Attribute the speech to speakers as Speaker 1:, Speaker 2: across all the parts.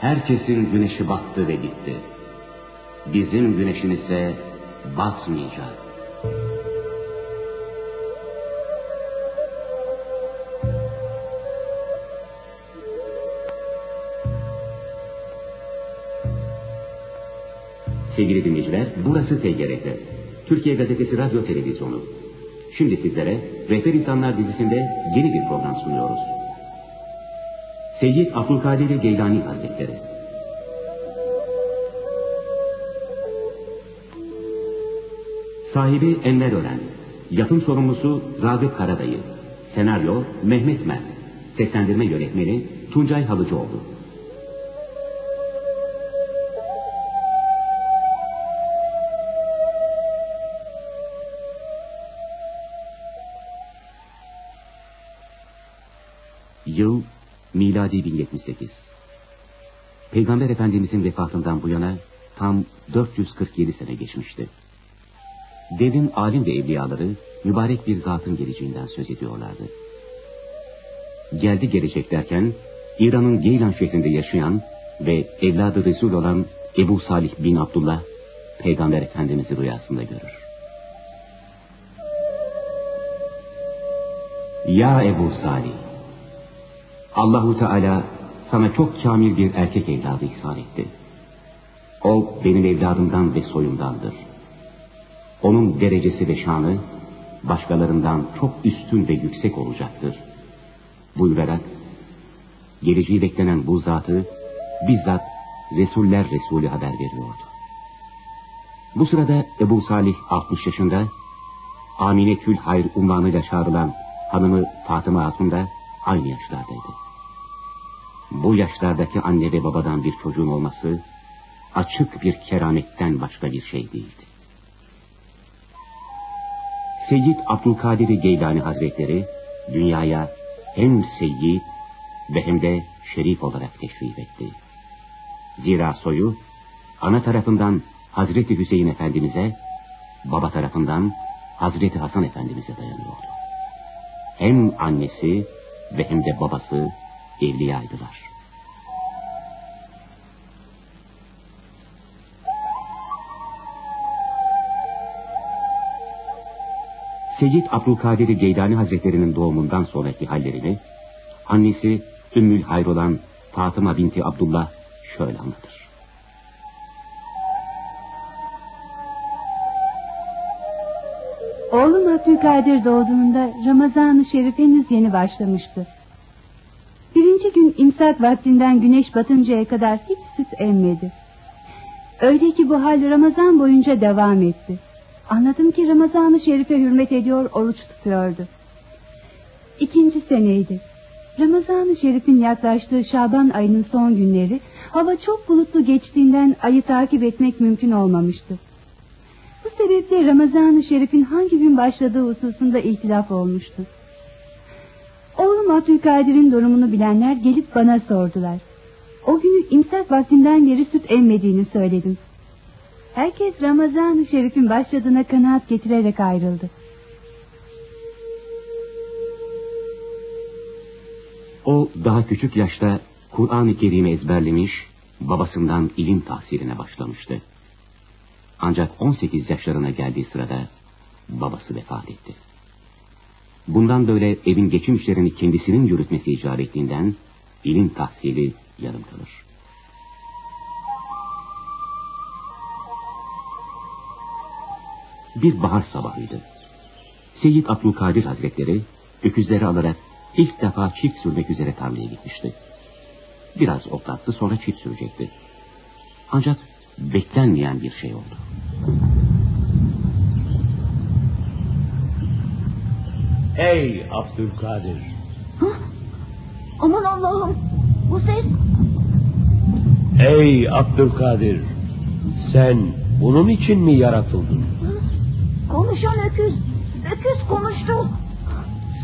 Speaker 1: Herkesin güneşi battı ve gitti. Bizim güneşin ise batmayacak. Sevgili dinleyiciler, burası TGRT. Türkiye Gazetesi Radyo Televizyonu. Şimdi sizlere Rehber İnsanlar dizisinde yeni bir program sunuyoruz. Seyyid Abdülkadir Geylani Hazretleri. Sahibi Enver Ören. Yapım sorumlusu Ragıp Karadayı. Senaryo Mehmet Mert. Seslendirme yönetmeni Tuncay Halıcıoğlu. Peygamber Efendimizin vefatından bu yana tam 447 sene geçmişti. Devin alim ve evliyaları mübarek bir zatın geleceğinden söz ediyorlardı. Geldi gelecek derken İran'ın Geylan şehrinde yaşayan ve evladı Resul olan Ebu Salih bin Abdullah Peygamber Efendimiz'i rüyasında görür. Ya Ebu Salih Allahu Teala sana çok kamil bir erkek evladı ihsan etti. O benim evladımdan ve soyumdandır. Onun derecesi ve şanı başkalarından çok üstün ve yüksek olacaktır. Buyurarak geleceği beklenen bu zatı bizzat Resuller Resulü haber veriyordu. Bu sırada Ebu Salih 60 yaşında, Amine Kül Hayr unvanıyla çağrılan hanımı Fatıma Hatun da aynı yaşlardaydı. Bu yaşlardaki anne ve babadan bir çocuğun olması açık bir kerametten başka bir şey değildi. Seyyid Abdülkadir Geylani Hazretleri dünyaya hem seyyid ve hem de şerif olarak teşrif etti. Zira soyu ana tarafından Hazreti Hüseyin Efendimiz'e, baba tarafından Hazreti Hasan Efendimiz'e dayanıyordu. Hem annesi ve hem de babası evliyaydılar. Seyyid Abdülkadir Geylani Hazretleri'nin doğumundan sonraki hallerini annesi Ümmül Hayr olan Fatıma binti Abdullah şöyle anlatır.
Speaker 2: Oğlum Abdülkadir doğduğunda Ramazan-ı Şerif henüz yeni başlamıştı. İmsak vaktinden güneş batıncaya kadar hiç süt emmedi. Öyle ki bu hal Ramazan boyunca devam etti. Anladım ki Ramazan-ı Şerif'e hürmet ediyor, oruç tutuyordu. İkinci seneydi. Ramazan-ı Şerif'in yaklaştığı Şaban ayının son günleri hava çok bulutlu geçtiğinden ayı takip etmek mümkün olmamıştı. Bu sebeple Ramazan-ı Şerif'in hangi gün başladığı hususunda ihtilaf olmuştu. Oğlum Abdülkadir'in durumunu bilenler gelip bana sordular. O günü imsak vaktinden beri süt emmediğini söyledim. Herkes Ramazan-ı Şerif'in başladığına kanaat getirerek ayrıldı.
Speaker 1: O daha küçük yaşta Kur'an-ı Kerim'i ezberlemiş, babasından ilim tahsiline başlamıştı. Ancak 18 yaşlarına geldiği sırada babası vefat etti. Bundan böyle evin geçim işlerini kendisinin yürütmesi icap ettiğinden ilim tahsili yarım kalır. Bir bahar sabahıydı. Seyyid Abdülkadir Hazretleri öküzleri alarak ilk defa çift sürmek üzere tarlaya gitmişti. Biraz otlattı sonra çift sürecekti. Ancak beklenmeyen bir şey oldu.
Speaker 3: Ey Abdülkadir!
Speaker 4: Ha? Aman Allah'ım! Bu ses...
Speaker 3: Ey Abdülkadir! Sen bunun için mi yaratıldın?
Speaker 4: Konuşan öküz! Öküz konuştu!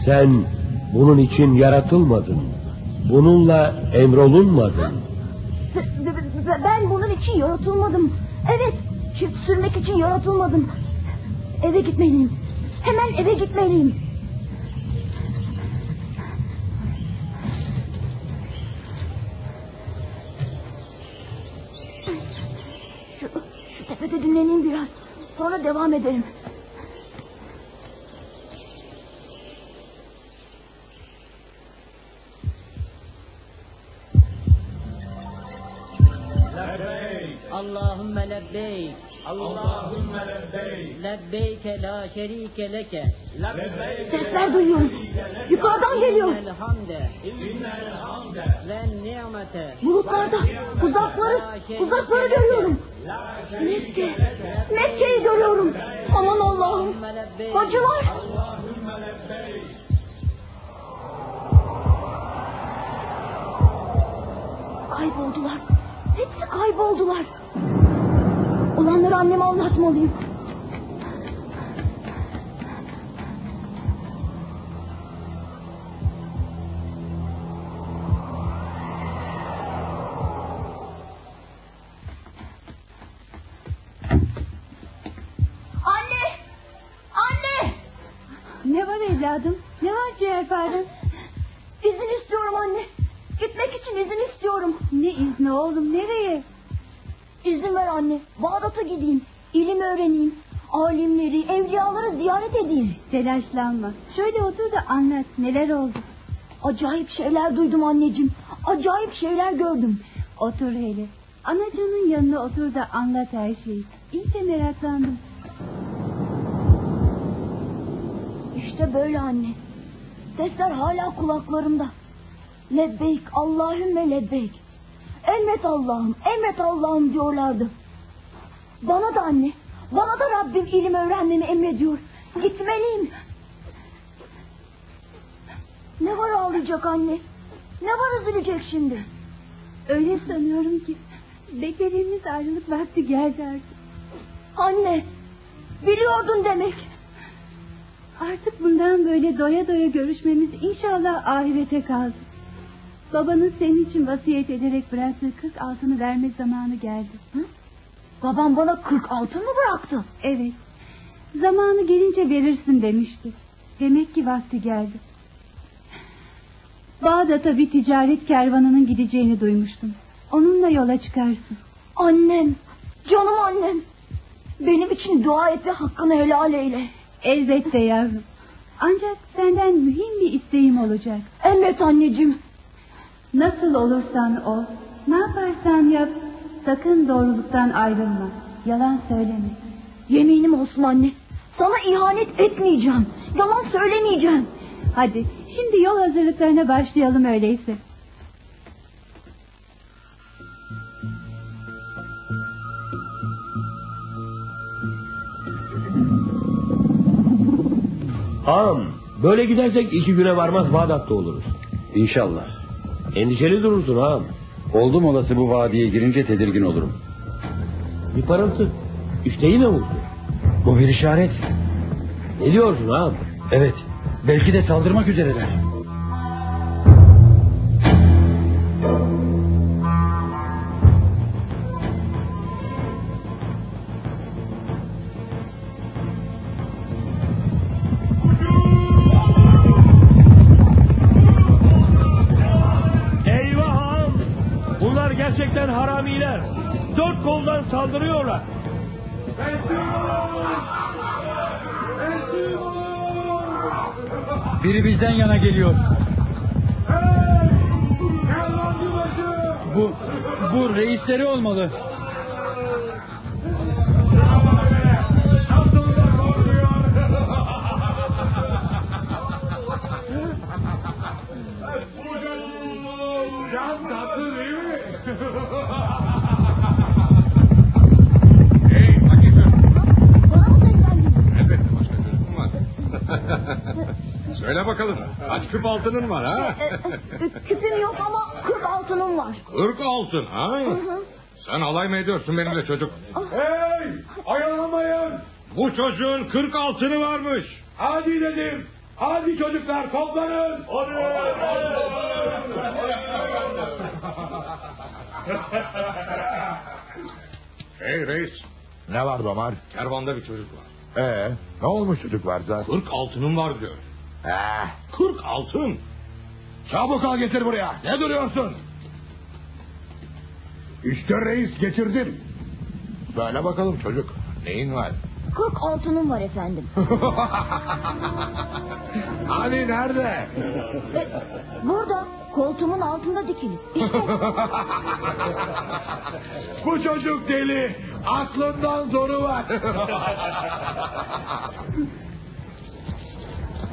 Speaker 3: Sen bunun için yaratılmadın. Bununla emrolunmadın.
Speaker 4: Ben bunun için yaratılmadım. Evet, çift sürmek için yaratılmadım. Eve gitmeliyim. Hemen eve gitmeliyim. dinleneyim biraz. Sonra devam edelim.
Speaker 5: Allahümme lebbeyk. Allahümme lebbeyk. Lebbeyke la şerike leke.
Speaker 4: Sesler duyuyoruz. Yukarıdan geliyor.
Speaker 5: Elhamde. Ve nimete.
Speaker 4: Bulutlarda uzakları, uzakları görüyorum. Mekke, Mekke'yi görüyorum. Aman Allah'ım, hacı. Kayboldular, hepsi kayboldular. Olanları anneme anlatmalıyım.
Speaker 2: Telaşlanma. Şöyle otur da anlat neler oldu.
Speaker 4: Acayip şeyler duydum anneciğim. Acayip şeyler gördüm.
Speaker 2: Otur hele. Anacığının yanına otur da anlat her şeyi. İyice meraklandım.
Speaker 4: İşte böyle anne. Sesler hala kulaklarımda. Lebbeyk Allahümme lebbeyk. Emret Allah'ım, emret Allah'ım diyorlardı. Bana da anne, bana da Rabbim ilim öğrenmemi emrediyor. Gitmeliyim. Ne var ağlayacak anne? Ne var üzülecek şimdi?
Speaker 2: Öyle sanıyorum ki beklediğimiz ayrılık vakti geldi artık.
Speaker 4: Anne, biliyordun demek.
Speaker 2: Artık bundan böyle doya doya görüşmemiz inşallah ahirete kaldı. Babanın senin için vasiyet ederek bıraktığı 40 altını verme zamanı geldi.
Speaker 4: Hı? Babam bana 40 altın mı bıraktı?
Speaker 2: Evet. Zamanı gelince verirsin demişti. Demek ki vakti geldi. Bağdat'a bir ticaret kervanının gideceğini duymuştum. Onunla yola çıkarsın.
Speaker 4: Annem, canım annem. Benim için dua et ve hakkını helal eyle.
Speaker 2: Elbette yavrum. Ancak senden mühim bir isteğim olacak.
Speaker 4: Emret anneciğim.
Speaker 2: Nasıl olursan ol, ne yaparsan yap, sakın doğruluktan ayrılma. Yalan söyleme.
Speaker 4: Yeminim olsun anne. Sana ihanet etmeyeceğim. Yalan söylemeyeceğim.
Speaker 2: Hadi şimdi yol hazırlıklarına başlayalım öyleyse.
Speaker 3: Ağam böyle gidersek iki güne varmaz Bağdat'ta oluruz.
Speaker 6: İnşallah.
Speaker 3: Endişeli durursun ağam.
Speaker 6: Oldum olası bu vadiye girince tedirgin olurum.
Speaker 3: Bir parıltı. İşte yine vurdu.
Speaker 6: Bu bir işaret.
Speaker 3: Ne diyorsun ağam?
Speaker 6: Evet. Belki de saldırmak üzereler. Bu reisleri olmalı.
Speaker 7: Hey Hakikaten. Elbette başka çözüm var. Söyle bakalım. Kaç küp altının var ha?
Speaker 4: E, e, Küpüm yok ama 40 altınım var.
Speaker 7: Kırk altın ha?
Speaker 4: hı.
Speaker 7: Sen alay mı ediyorsun benimle çocuk?
Speaker 3: Hey! Ayalamayın!
Speaker 7: Bu çocuğun kırk altını varmış.
Speaker 3: Hadi dedim! Hadi çocuklar toplanın!
Speaker 7: Hey reis.
Speaker 8: Ne var Domar?
Speaker 7: Kervanda bir çocuk var.
Speaker 8: Ee, ne olmuş çocuk varsa?
Speaker 7: Kırk altınım var diyor.
Speaker 8: Eh,
Speaker 7: Kırk altın.
Speaker 8: çabuk al getir buraya. Ne duruyorsun? İşte reis getirdim. Söyle bakalım çocuk. Neyin var?
Speaker 4: 40 altınım var efendim.
Speaker 8: hani nerede?
Speaker 4: E, burada koltuğumun altında dikili. İşte
Speaker 8: Bu çocuk deli. Aklından zoru var.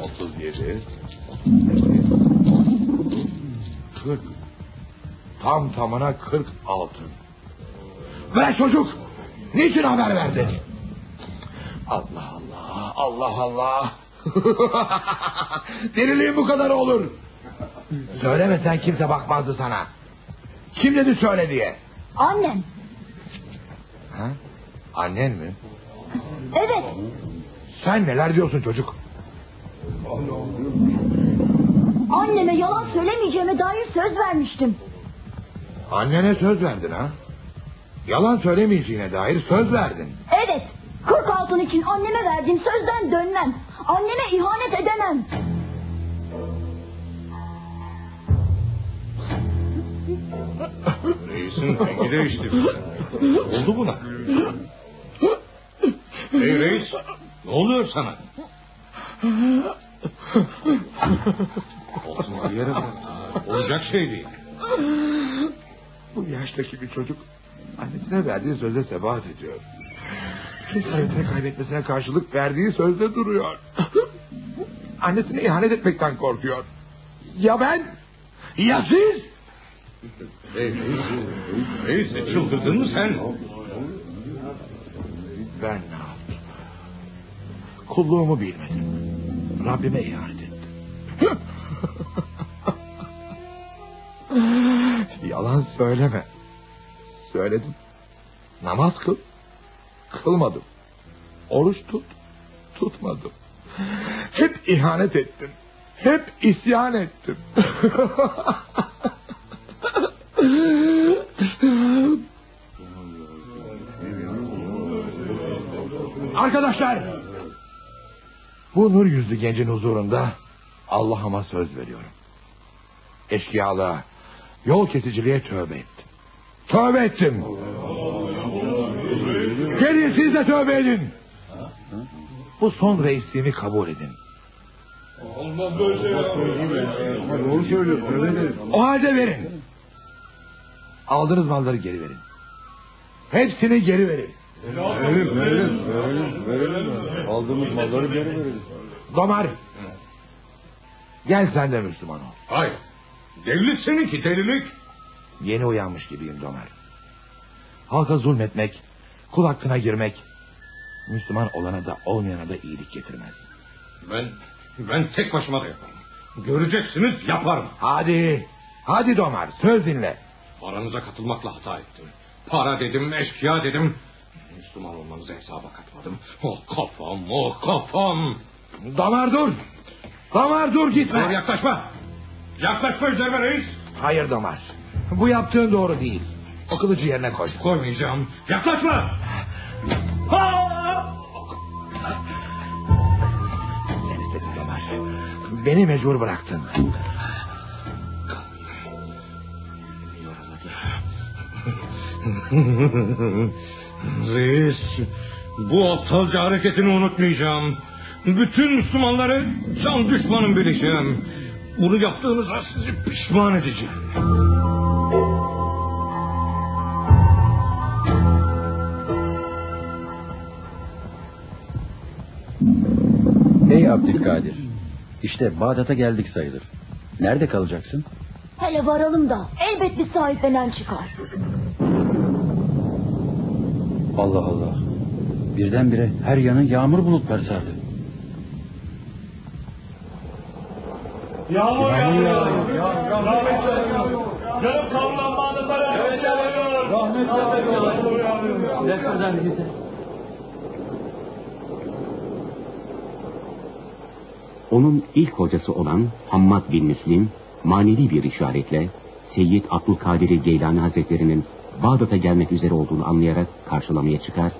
Speaker 8: 37 40 Tam tamına 40 altın. Ve çocuk niçin haber verdin? Allah Allah Allah Allah. Deliliğin bu kadar olur. Söylemesen kimse bakmazdı sana. Kim dedi söyle diye?
Speaker 4: annem.
Speaker 8: Ha? Annen mi?
Speaker 4: Evet.
Speaker 8: Sen neler diyorsun çocuk?
Speaker 4: Anneme yalan söylemeyeceğime dair söz vermiştim.
Speaker 8: Annene söz verdin ha? Yalan söylemeyeceğine dair söz verdin.
Speaker 4: Evet. 40 altın için anneme verdiğim sözden dönmem. Anneme ihanet edemem.
Speaker 7: Reisin rengi değişti. Oldu buna? Hey reis. Ne oluyor sana? Olsun bırak. Olacak şey değil.
Speaker 8: Bu yaştaki bir çocuk annesine verdiği söze sebat ediyor. Bütün servetini kaybetmesine karşılık verdiği sözde duruyor. Annesine ihanet etmekten korkuyor. Ya ben? Ya siz?
Speaker 7: Hey reis. Reis e, çıldırdın mı sen?
Speaker 8: Ben ne yaptım? Kulluğumu bilmedim. Rabbime ihanet ettim. Yalan söyleme. Söyledim. Namaz kıl. Kılmadım. Oruç tut. Tutmadım. Hep ihanet ettim. Hep isyan ettim. Arkadaşlar. Bu nur yüzlü gencin huzurunda Allah'ıma söz veriyorum. Eşkıyalığa, yol kesiciliğe tövbe ettim. Tövbe ettim. Gelin siz de tövbe edin. Bu son reisliğimi kabul edin.
Speaker 6: Doğru söylüyor. Öyle
Speaker 8: O halde verin. Aldığınız malları geri verin. Hepsini geri verin.
Speaker 6: Verelim, verelim, verelim, verelim. Aldığımız malları geri verelim.
Speaker 8: Domar. Gel sen de Müslüman ol.
Speaker 7: Hayır. Delilik seninki delilik.
Speaker 8: Yeni uyanmış gibiyim Domar. Halka zulmetmek, kul hakkına girmek, Müslüman olana da olmayana da iyilik getirmez.
Speaker 7: Ben ben tek başıma da yaparım. Göreceksiniz yaparım.
Speaker 8: Hadi, hadi Domar söz dinle.
Speaker 7: Aranıza katılmakla hata ettim. Para dedim, eşkıya dedim. Müslüman olmanızı hesaba katmadım. Oh kafam, oh kafam.
Speaker 8: Domar dur. Domar dur
Speaker 7: Dur
Speaker 8: gitme.
Speaker 7: yaklaşma. Yaklaşma üzerime reis.
Speaker 8: Hayır Domar. Bu yaptığın doğru değil. O kılıcı yerine koy.
Speaker 7: Koymayacağım. Yaklaşma.
Speaker 8: Sen istedin Domar. Beni mecbur bıraktın.
Speaker 7: Reis, bu aptalca hareketini unutmayacağım. Bütün Müslümanları can düşmanım bileceğim. Bunu yaptığınıza sizi pişman edeceğim.
Speaker 6: Ey Abdülkadir. İşte Bağdat'a geldik sayılır. Nerede kalacaksın?
Speaker 4: Hele varalım da elbet bir sahiplenen çıkar.
Speaker 6: Allah Allah. Birdenbire her yanı yağmur bulutları sardı.
Speaker 9: Yağmur yağıyor. Rahmet yağıyor. Canım kavlanmanızlara. Evet yağıyor. Rahmet yağıyor.
Speaker 6: Ne kadar güzel.
Speaker 1: Onun ilk hocası olan Hammad bin Müslim manevi bir işaretle Seyyid Abdülkadir Geylani Hazretleri'nin Bağdat'a gelmek üzere olduğunu anlayarak karşılamaya çıkar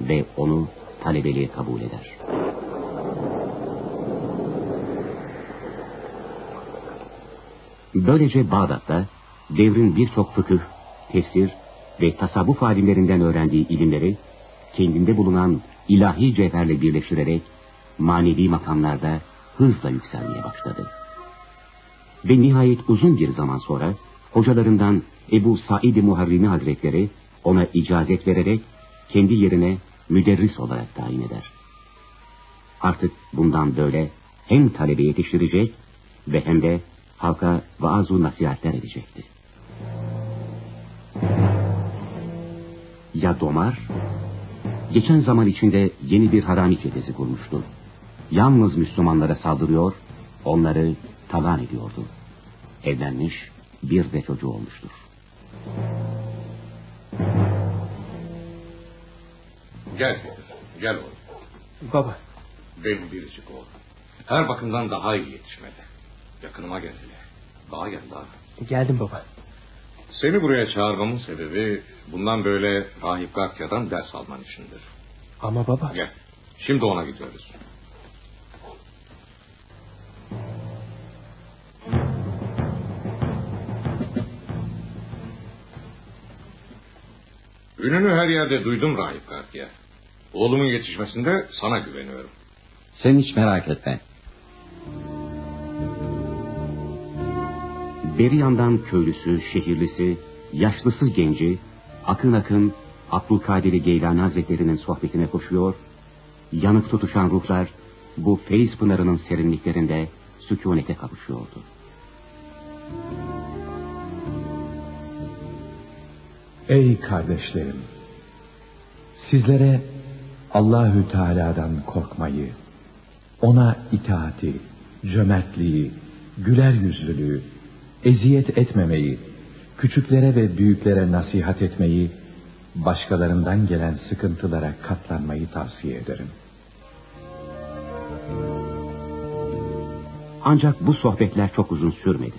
Speaker 1: ve onu talebeliğe kabul eder. Böylece Bağdat'ta devrin birçok fıkıh, tefsir ve tasavvuf alimlerinden öğrendiği ilimleri kendinde bulunan ilahi cevherle birleştirerek manevi makamlarda hızla yükselmeye başladı. Ve nihayet uzun bir zaman sonra hocalarından Ebu Said-i Muharrimi Hazretleri ona icazet vererek kendi yerine müderris olarak tayin eder. Artık bundan böyle hem talebe yetiştirecek ve hem de halka vaaz-ı nasihatler edecekti. Ya Domar, geçen zaman içinde yeni bir harami çetesi kurmuştu. Yalnız Müslümanlara saldırıyor, onları talan ediyordu. Evlenmiş, bir de çocuğu olmuştur.
Speaker 7: Gel Peter, gel oğlum.
Speaker 10: Baba.
Speaker 7: Benim biricik oğlum. Her bakımdan daha iyi yetişmedi. Yakınıma geldi. Daha gel daha.
Speaker 10: Geldim baba.
Speaker 7: Seni buraya çağırmamın sebebi bundan böyle Rahip Gakya'dan ders alman içindir.
Speaker 10: Ama baba.
Speaker 7: Gel. Şimdi ona gidiyoruz. Ününü her yerde duydum Rahip Gardiya. Oğlumun yetişmesinde sana güveniyorum.
Speaker 1: Sen hiç merak etme. Beri yandan köylüsü, şehirlisi, yaşlısı genci, akın akın Abdülkadir Geylani Hazretleri'nin sohbetine koşuyor, yanık tutuşan ruhlar bu feyiz pınarının serinliklerinde sükunete kavuşuyordu.
Speaker 11: Ey kardeşlerim! Sizlere Allahü Teala'dan korkmayı, ona itaati, cömertliği, güler yüzlülüğü, eziyet etmemeyi, küçüklere ve büyüklere nasihat etmeyi, başkalarından gelen sıkıntılara katlanmayı tavsiye ederim.
Speaker 1: Ancak bu sohbetler çok uzun sürmedi.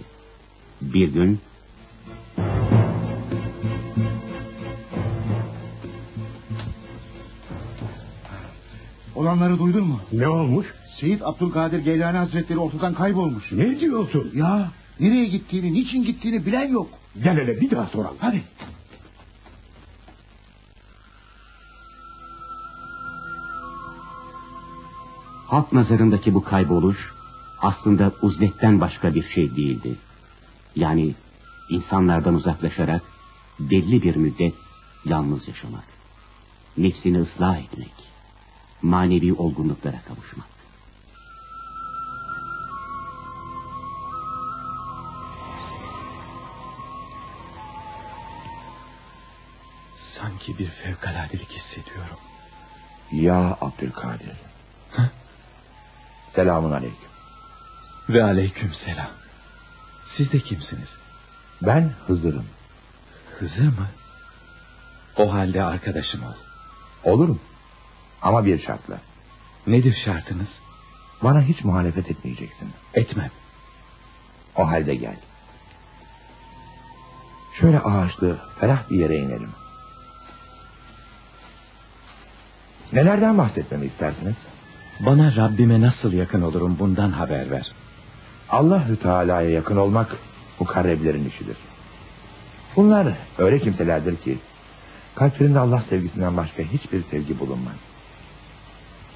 Speaker 1: Bir gün
Speaker 12: Olanları duydun mu?
Speaker 13: Ne olmuş?
Speaker 12: Seyit Abdülkadir Geylani Hazretleri ortadan kaybolmuş.
Speaker 13: Ne diyorsun?
Speaker 12: Ya nereye gittiğini, niçin gittiğini bilen yok.
Speaker 13: Gel hele bir daha soralım.
Speaker 12: Hadi.
Speaker 1: halk nazarındaki bu kayboluş aslında uzletten başka bir şey değildi. Yani insanlardan uzaklaşarak belli bir müddet yalnız yaşamak, nefsini ıslah etmek, manevi olgunluklara kavuşmak.
Speaker 11: Sanki bir fevkaladelik hissediyorum.
Speaker 8: Ya Abdülkadir. Selamun aleyküm.
Speaker 11: Ve aleyküm selam. Siz de kimsiniz?
Speaker 8: Ben Hızır'ım.
Speaker 11: Hızır mı? O halde arkadaşım ol.
Speaker 8: Olurum. Ama bir şartla.
Speaker 11: Nedir şartınız?
Speaker 8: Bana hiç muhalefet etmeyeceksin.
Speaker 11: Etmem.
Speaker 8: O halde gel. Şöyle ağaçlı, ferah bir yere inelim. Nelerden bahsetmemi istersiniz?
Speaker 11: Bana Rabbime nasıl yakın olurum bundan haber ver.
Speaker 8: Allahü Teala'ya yakın olmak mukarreblerin işidir. Bunlar öyle kimselerdir ki kalplerinde Allah sevgisinden başka hiçbir sevgi bulunmaz.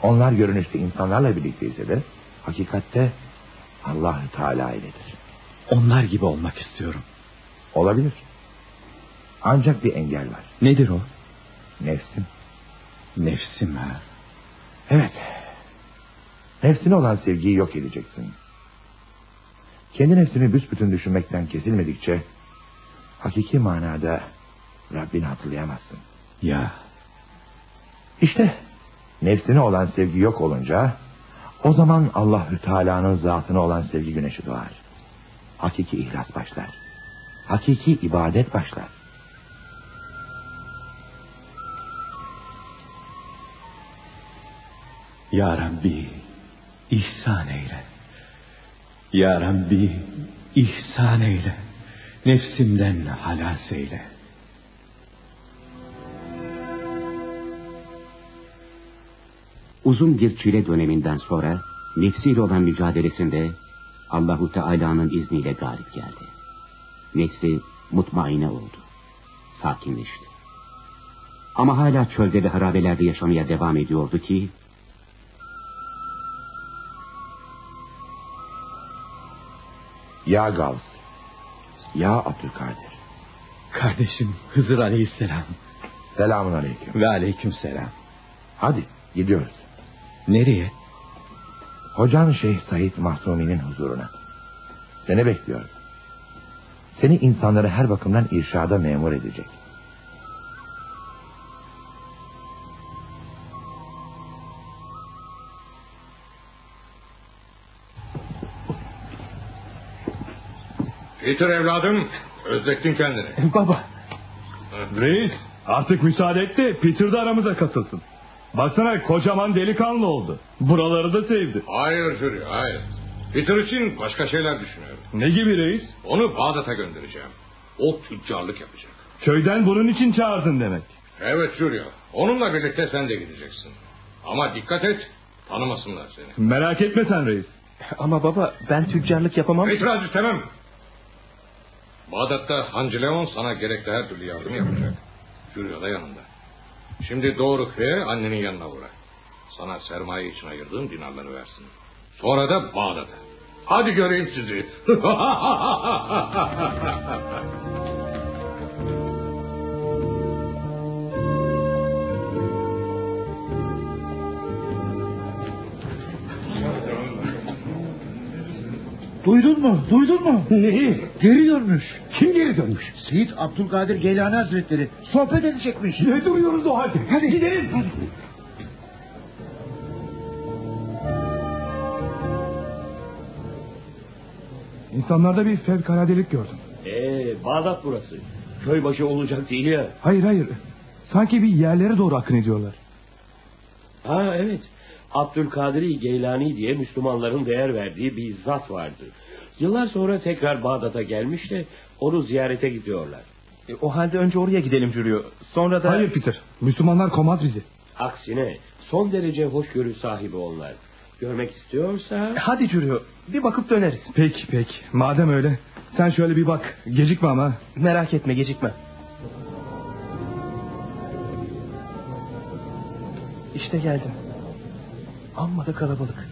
Speaker 8: Onlar görünüşte insanlarla birlikteyse de hakikatte Allahü Teala iledir.
Speaker 11: Onlar gibi olmak istiyorum.
Speaker 8: Olabilir. Ancak bir engel var.
Speaker 11: Nedir o?
Speaker 8: Nefsin.
Speaker 11: Nefsim ha.
Speaker 8: Evet. Nefsine olan sevgiyi yok edeceksin. Kendi nefsini büsbütün düşünmekten kesilmedikçe hakiki manada Rabbini hatırlayamazsın.
Speaker 11: Ya.
Speaker 8: İşte nefsine olan sevgi yok olunca o zaman Allahü Teala'nın zatına olan sevgi güneşi doğar. Hakiki ihlas başlar. Hakiki ibadet başlar.
Speaker 11: Ya Rabbi ihsan eyle. Ya Rabbi ihsan eyle. Nefsimden halas eyle.
Speaker 1: Uzun bir çile döneminden sonra nefsiyle olan mücadelesinde Allahu Teala'nın izniyle galip geldi. Nefsi mutmaine oldu. Sakinleşti. Ama hala çölde ve harabelerde yaşamaya devam ediyordu ki...
Speaker 8: Ya Gavs, ya Abdülkadir.
Speaker 11: Kardeşim Hızır Aleyhisselam.
Speaker 8: Selamun aleyküm.
Speaker 11: Ve aleyküm selam.
Speaker 8: Hadi gidiyoruz.
Speaker 11: Nereye?
Speaker 8: Hocan Şeyh Said Mahsumi'nin huzuruna. Seni bekliyorum. Seni insanları her bakımdan irşada memur edecek.
Speaker 7: Peter evladım özlettin kendini.
Speaker 14: Baba. Reis artık müsaade et de Peter de aramıza katılsın. Baksana kocaman delikanlı oldu. Buraları da sevdi.
Speaker 7: Hayır Jüri hayır. Peter için başka şeyler düşünüyorum.
Speaker 14: Ne gibi reis?
Speaker 7: Onu Bağdat'a göndereceğim. O tüccarlık yapacak.
Speaker 14: Köyden bunun için çağırdın demek.
Speaker 7: Evet Jüri. Onunla birlikte sen de gideceksin. Ama dikkat et tanımasınlar seni.
Speaker 14: Merak etme sen reis.
Speaker 11: Ama baba ben tüccarlık yapamam.
Speaker 7: İtiraz istemem. Bağdat'ta Hancı Leon sana gerekli her türlü yardım yapacak. Jüri da yanında. Şimdi doğru köye annenin yanına uğra. Sana sermaye için ayırdığım dinarları versin. Sonra da Bağdat'a. Hadi göreyim sizi.
Speaker 15: Duydun mu? Duydun mu?
Speaker 16: Neyi?
Speaker 15: Geri dönmüş.
Speaker 16: Kim geri dönmüş?
Speaker 15: Seyit Abdülkadir Geylani Hazretleri sohbet edecekmiş.
Speaker 16: Ne duruyoruz o halde? Hadi gidelim.
Speaker 10: İnsanlarda bir fevkaladelik gördüm.
Speaker 3: Ee, Bağdat burası. Köybaşı olacak değil ya.
Speaker 10: Hayır hayır. Sanki bir yerlere doğru akın ediyorlar.
Speaker 3: Ha evet. Abdülkadir Geylani diye Müslümanların değer verdiği bir zat vardı. Yıllar sonra tekrar Bağdat'a gelmiş de onu ziyarete gidiyorlar.
Speaker 11: E, o halde önce oraya gidelim Jüriyo. Sonra da...
Speaker 10: Hayır Peter. Müslümanlar komaz bizi.
Speaker 3: Aksine son derece hoşgörü sahibi onlar. Görmek istiyorsa...
Speaker 11: Hadi Jüriyo. Bir bakıp döneriz.
Speaker 10: Peki peki. Madem öyle. Sen şöyle bir bak. Gecikme ama.
Speaker 11: Merak etme gecikme. İşte geldim. Amma da kalabalık.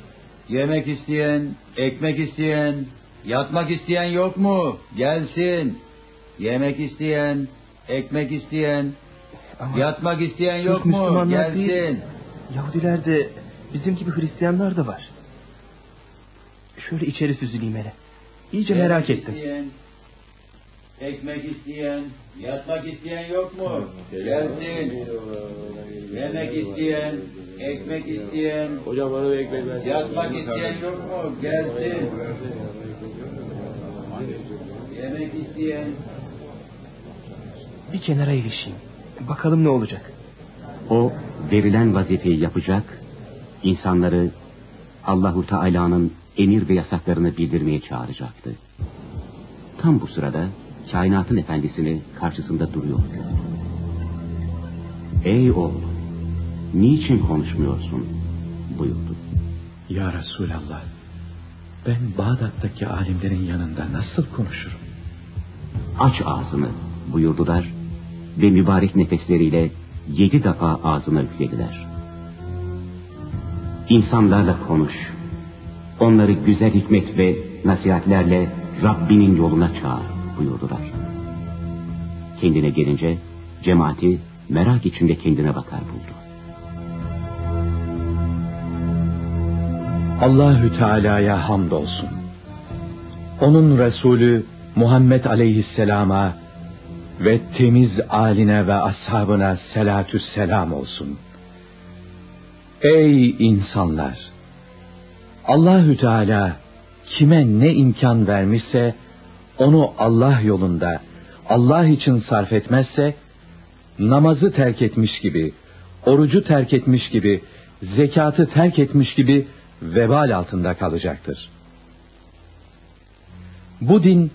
Speaker 6: Yemek isteyen, ekmek isteyen, yatmak isteyen yok mu? Gelsin. Yemek isteyen, ekmek isteyen,
Speaker 11: Ama
Speaker 6: yatmak isteyen yok mu? Gelsin.
Speaker 11: değil. Yahudiler de bizim gibi Hristiyanlar da var. Şöyle içeri süzüleyim hele. İyice
Speaker 6: Yemek
Speaker 11: merak ettim.
Speaker 6: isteyen, ekmek isteyen, yatmak isteyen yok mu? Gelsin. Yemek isteyen, ekmek isteyen,
Speaker 3: Hocam bana bir ekmek ver.
Speaker 6: yatmak isteyen yok mu? Gelsin. Yemek isteyen,
Speaker 11: Bir kenara ilişeyim. Bakalım ne olacak.
Speaker 1: O verilen vazifeyi yapacak, insanları Allahu Teala'nın emir ve yasaklarını bildirmeye çağıracaktı. Tam bu sırada kainatın efendisini karşısında duruyordu. Ey oğul, niçin konuşmuyorsun? buyurdu.
Speaker 11: Ya Resulallah. Ben Bağdat'taki alimlerin yanında nasıl konuşurum?
Speaker 1: Aç ağzını buyurdular ve mübarek nefesleriyle yedi defa ağzına üflediler. İnsanlarla konuş. Onları güzel hikmet ve nasihatlerle Rabbinin yoluna çağır buyurdular. Kendine gelince cemaati merak içinde kendine bakar buldu.
Speaker 11: Allahü Teala'ya hamdolsun. Onun Resulü Muhammed Aleyhisselam'a ve temiz aline ve ashabına selatü selam olsun. Ey insanlar! Allahü Teala kime ne imkan vermişse onu Allah yolunda Allah için sarf etmezse namazı terk etmiş gibi, orucu terk etmiş gibi, zekatı terk etmiş gibi vebal altında kalacaktır. Bu din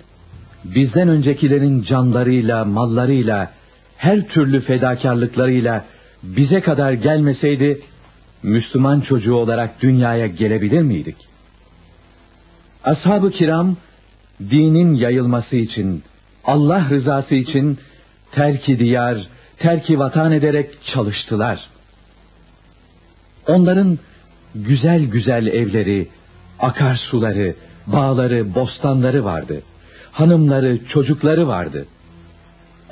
Speaker 11: bizden öncekilerin canlarıyla, mallarıyla, her türlü fedakarlıklarıyla bize kadar gelmeseydi Müslüman çocuğu olarak dünyaya gelebilir miydik? Ashab-ı kiram dinin yayılması için, Allah rızası için terk diyar,
Speaker 17: terki vatan ederek çalıştılar. Onların güzel güzel evleri, akarsuları, bağları, bostanları vardı. Hanımları, çocukları vardı.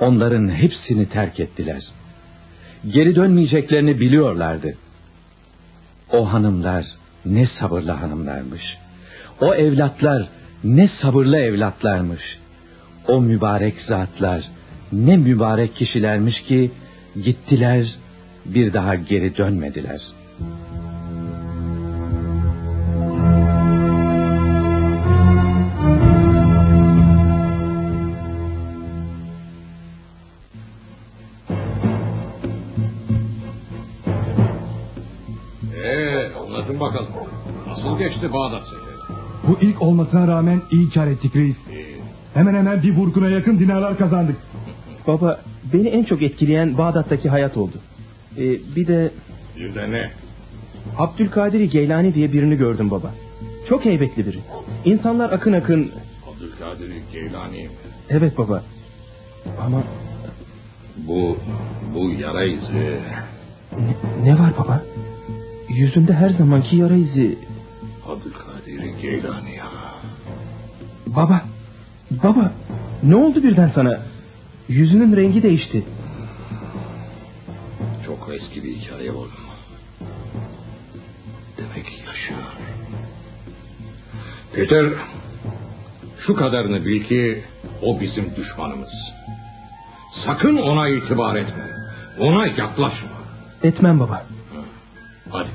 Speaker 17: Onların hepsini terk ettiler. Geri dönmeyeceklerini biliyorlardı. O hanımlar ne sabırlı hanımlarmış. O evlatlar ne sabırlı evlatlarmış. O mübarek zatlar ne mübarek kişilermiş ki gittiler bir daha geri dönmediler.''
Speaker 14: Olmasına rağmen iyi kar ettik reis. Hemen hemen bir vurguna yakın dinarlar kazandık.
Speaker 10: Baba beni en çok etkileyen Bağdat'taki hayat oldu. Ee, bir de
Speaker 7: Bir de ne?
Speaker 10: Abdülkadir Geylani diye birini gördüm baba. Çok heybetli biri. İnsanlar akın akın...
Speaker 7: Abdülkadir Geylani mi?
Speaker 10: Evet baba. Ama
Speaker 7: Bu, bu yara izi...
Speaker 10: ne var baba? Yüzünde her zamanki yara izi.
Speaker 7: Abdülkadir Geylani.
Speaker 10: Baba, baba ne oldu birden sana? Yüzünün rengi değişti.
Speaker 7: Çok eski bir hikaye oldu. Demek yaşıyor. Peter, şu kadarını bil ki o bizim düşmanımız. Sakın ona itibar etme. Ona yaklaşma.
Speaker 10: Etmem baba.
Speaker 7: Hadi.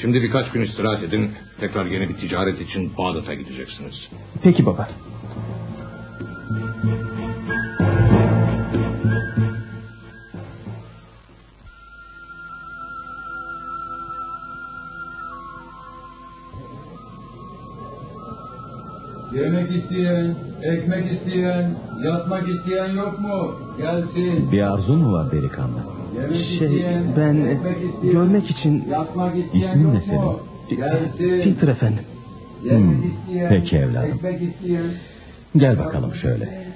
Speaker 7: Şimdi birkaç gün istirahat edin. Tekrar yeni bir ticaret için Bağdat'a gideceksiniz.
Speaker 10: Peki baba.
Speaker 18: Yemek isteyen, ekmek isteyen, yatmak isteyen yok mu? Gelsin.
Speaker 11: Bir arzun mu var delikanlı?
Speaker 18: Yemek
Speaker 10: Şey
Speaker 18: isteyen,
Speaker 10: ben
Speaker 18: ekmek isteyen,
Speaker 10: görmek için...
Speaker 18: yatmak isteyen
Speaker 11: İsmin ne
Speaker 18: yok
Speaker 11: senin?
Speaker 18: mu?
Speaker 10: Peter efendim.
Speaker 11: Hmm, peki evladım. Gel bakalım şöyle.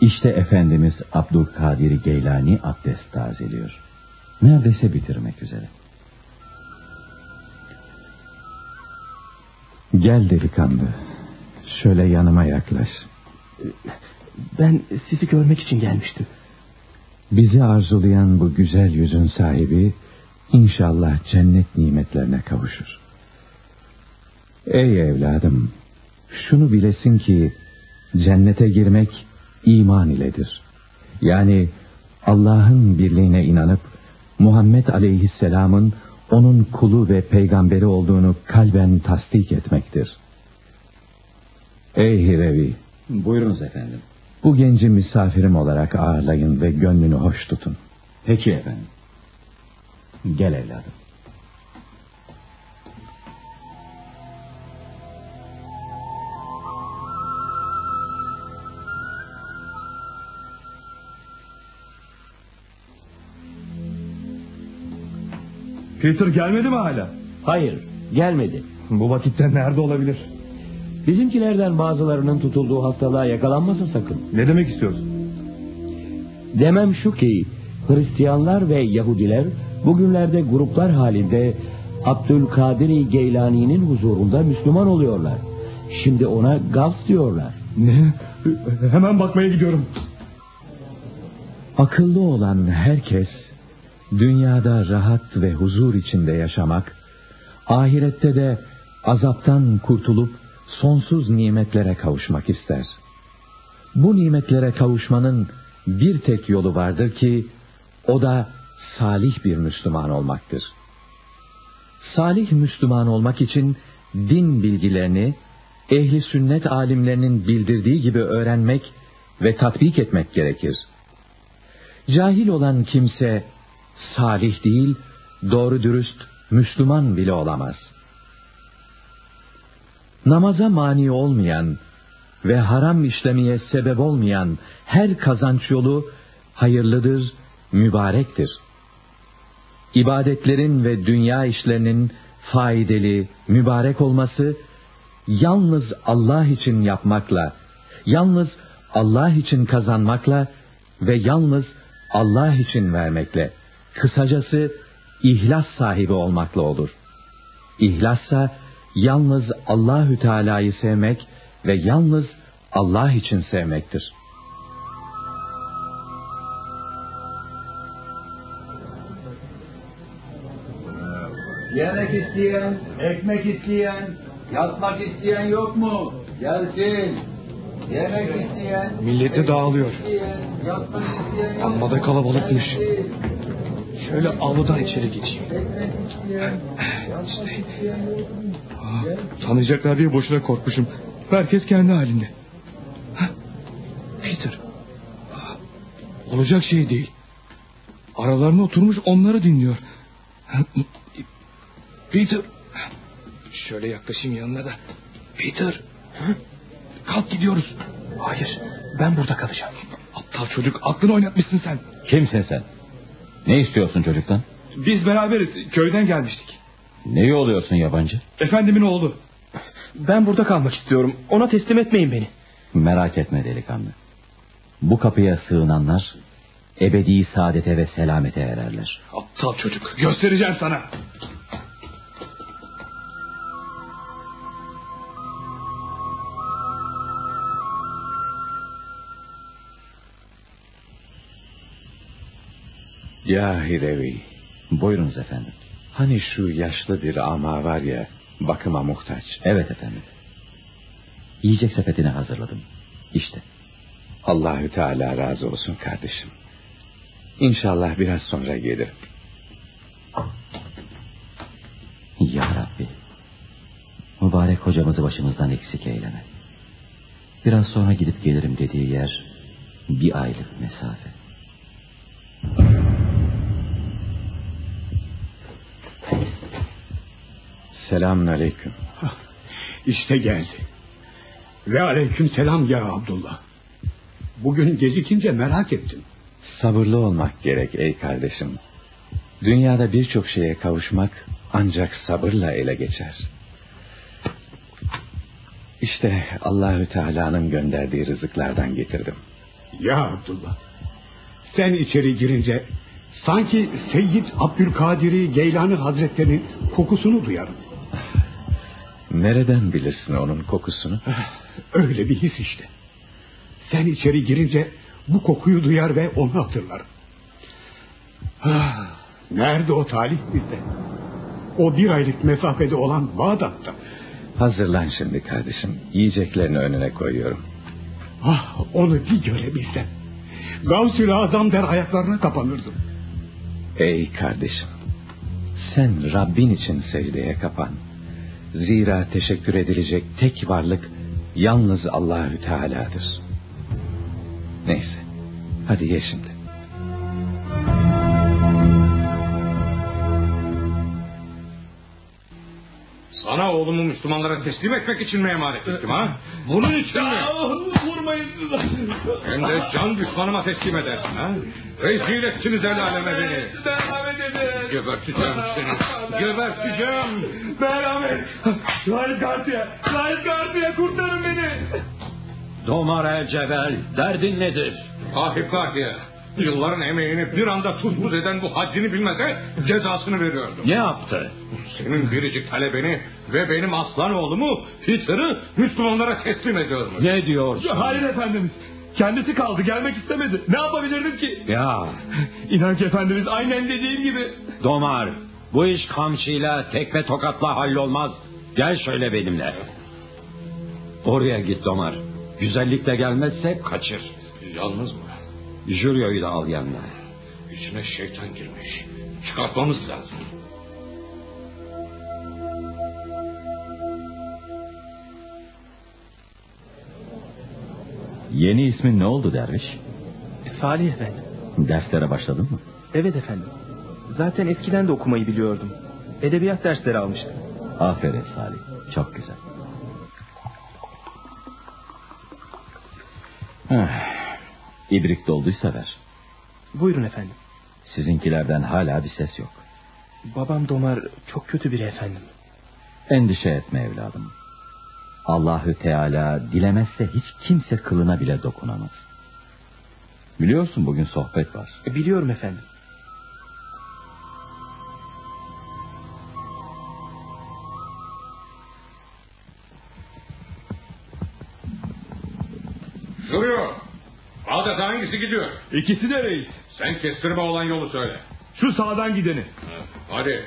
Speaker 11: İşte Efendimiz Abdülkadir Geylani abdest tazeliyor. Neredeyse bitirmek üzere. Gel delikanlı. Şöyle yanıma yaklaş.
Speaker 10: Ben sizi görmek için gelmiştim.
Speaker 11: Bizi arzulayan bu güzel yüzün sahibi inşallah cennet nimetlerine kavuşur. Ey evladım, şunu bilesin ki cennete girmek iman iledir. Yani Allah'ın birliğine inanıp Muhammed Aleyhisselam'ın onun kulu ve peygamberi olduğunu kalben tasdik etmektir. Ey Hirevi,
Speaker 1: Buyurunuz efendim.
Speaker 11: bu genci misafirim olarak ağırlayın ve gönlünü hoş tutun.
Speaker 1: Peki efendim. Gel evladım.
Speaker 14: Peter gelmedi mi hala?
Speaker 3: Hayır, gelmedi.
Speaker 14: Bu vakitte nerede olabilir?
Speaker 3: Bizimkilerden bazılarının tutulduğu hastalığa yakalanmasa sakın.
Speaker 14: Ne demek istiyorsun?
Speaker 3: Demem şu ki Hristiyanlar ve Yahudiler bugünlerde gruplar halinde Abdülkadir Geylani'nin huzurunda Müslüman oluyorlar. Şimdi ona Gavs diyorlar.
Speaker 14: Ne? Hemen bakmaya gidiyorum.
Speaker 11: Akıllı olan herkes dünyada rahat ve huzur içinde yaşamak, ahirette de azaptan kurtulup sonsuz nimetlere kavuşmak ister. Bu nimetlere kavuşmanın bir tek yolu vardır ki o da salih bir Müslüman olmaktır. Salih Müslüman olmak için din bilgilerini ehli sünnet alimlerinin bildirdiği gibi öğrenmek ve tatbik etmek gerekir. Cahil olan kimse salih değil, doğru dürüst Müslüman bile olamaz. Namaza mani olmayan ve haram işlemeye sebep olmayan her kazanç yolu hayırlıdır, mübarektir. İbadetlerin ve dünya işlerinin faydalı, mübarek olması yalnız Allah için yapmakla, yalnız Allah için kazanmakla ve yalnız Allah için vermekle, kısacası ihlas sahibi olmakla olur. İhlassa yalnız Allahü Teala'yı sevmek ve yalnız Allah için sevmektir.
Speaker 18: Yemek isteyen, ekmek isteyen, yatmak isteyen yok mu? Gelsin. Yemek isteyen...
Speaker 14: Millet de dağılıyor.
Speaker 18: isteyen, yatmak isteyen yok
Speaker 14: Amma da kalabalıkmış.
Speaker 10: Şöyle avludan içeri geçeyim.
Speaker 18: Yok mu?
Speaker 14: Ah, Tanıyacaklar diye boşuna korkmuşum. Herkes kendi halinde. Peter. Ah, Olacak şey değil. Aralarına oturmuş onları dinliyor. Peter. Şöyle yaklaşayım yanına da. Peter. Ha? Kalk gidiyoruz.
Speaker 10: Hayır ben burada kalacağım.
Speaker 14: Aptal çocuk aklını oynatmışsın sen.
Speaker 17: Kimsin sen? Ne istiyorsun çocuktan?
Speaker 14: Biz beraberiz. Köyden gelmiştik.
Speaker 17: Neyi oluyorsun yabancı?
Speaker 14: Efendimin oğlu.
Speaker 10: Ben burada kalmak istiyorum. Ona teslim etmeyin beni.
Speaker 17: Merak etme delikanlı. Bu kapıya sığınanlar ebedi saadete ve selamete ererler.
Speaker 14: Aptal çocuk. Göstereceğim sana.
Speaker 11: Ya Hirevi,
Speaker 17: Buyurunuz efendim.
Speaker 11: hani şu yaşlı bir ama var ya, bakıma muhtaç.
Speaker 17: Evet efendim. Yiyecek sepetini hazırladım. İşte.
Speaker 11: Allahü Teala razı olsun kardeşim. İnşallah biraz sonra gelirim.
Speaker 17: Ya Rabbi. Mübarek hocamızı başımızdan eksik eyleme. Biraz sonra gidip gelirim dediği yer bir aylık mesafe.
Speaker 11: Selamun aleyküm.
Speaker 15: İşte geldi. Ve aleyküm selam ya Abdullah. Bugün gecikince merak ettim.
Speaker 11: Sabırlı olmak gerek ey kardeşim. Dünyada birçok şeye kavuşmak ancak sabırla ele geçer. İşte Allahü Teala'nın gönderdiği rızıklardan getirdim.
Speaker 15: Ya Abdullah. Sen içeri girince sanki Seyyid Abdülkadir Geylani Hazretleri'nin kokusunu duyarım.
Speaker 11: Nereden bilirsin onun kokusunu?
Speaker 15: Öyle bir his işte. Sen içeri girince bu kokuyu duyar ve onu hatırlarım. Ah, nerede o talih bizde? O bir aylık mesafede olan Bağdat'ta.
Speaker 11: Hazırlan şimdi kardeşim. Yiyeceklerini önüne koyuyorum.
Speaker 15: Ah onu bir görebilsem. Gavsül Azam der ayaklarına kapanırdım.
Speaker 11: Ey kardeşim. Sen Rabbin için secdeye kapan. Zira teşekkür edilecek tek varlık yalnız Allahü Teala'dır. Neyse. Hadi ye şimdi.
Speaker 7: Sana oğlumu Müslümanlara teslim etmek için mi emanet ettim ha? Bunun için mi?
Speaker 14: Vurmayın.
Speaker 7: Hem de can düşmanıma teslim edersin ha? Rezil ettiniz el aleme beni.
Speaker 14: Merhamet edin.
Speaker 7: Geberteceğim seni. Geberteceğim.
Speaker 14: Merhamet. Şahit Gardiya. Şahit Gardiya kurtarın beni.
Speaker 19: Domar el Cebel derdin nedir?
Speaker 7: Ahip Gardiya. Yılların emeğini bir anda tuz buz eden bu haddini bilmese cezasını veriyordum.
Speaker 19: Ne yaptı?
Speaker 7: Senin biricik talebeni ve benim aslan oğlumu Peter'ı Müslümanlara teslim ediyorum.
Speaker 19: Ne diyorsun?
Speaker 14: Hayır efendimiz. Kendisi kaldı gelmek istemedi. Ne yapabilirdim ki?
Speaker 19: Ya
Speaker 14: İnan ki efendimiz aynen dediğim gibi.
Speaker 19: Domar bu iş kamçıyla tekme tokatla hallolmaz. Gel şöyle benimle. Oraya git Domar. Güzellikle gelmezse kaçır.
Speaker 7: Yalnız mı?
Speaker 19: Julio'yu da al yanına.
Speaker 7: İçine şeytan girmiş. Çıkartmamız lazım.
Speaker 17: Yeni ismin ne oldu derviş?
Speaker 10: Salih efendim.
Speaker 17: Derslere başladın mı?
Speaker 10: Evet efendim. Zaten eskiden de okumayı biliyordum. Edebiyat dersleri almıştım.
Speaker 17: Aferin Salih. Çok güzel. İbrik dolduysa ver.
Speaker 10: Buyurun efendim.
Speaker 17: Sizinkilerden hala bir ses yok.
Speaker 10: Babam Domar çok kötü biri efendim.
Speaker 17: Endişe etme evladım. Allahü Teala dilemezse hiç kimse kılına bile dokunamaz.
Speaker 11: Biliyorsun bugün sohbet var.
Speaker 10: E, biliyorum efendim.
Speaker 9: İkisi de reis.
Speaker 7: Sen kestirme olan yolu söyle.
Speaker 9: Şu sağdan gideni.
Speaker 7: Hadi.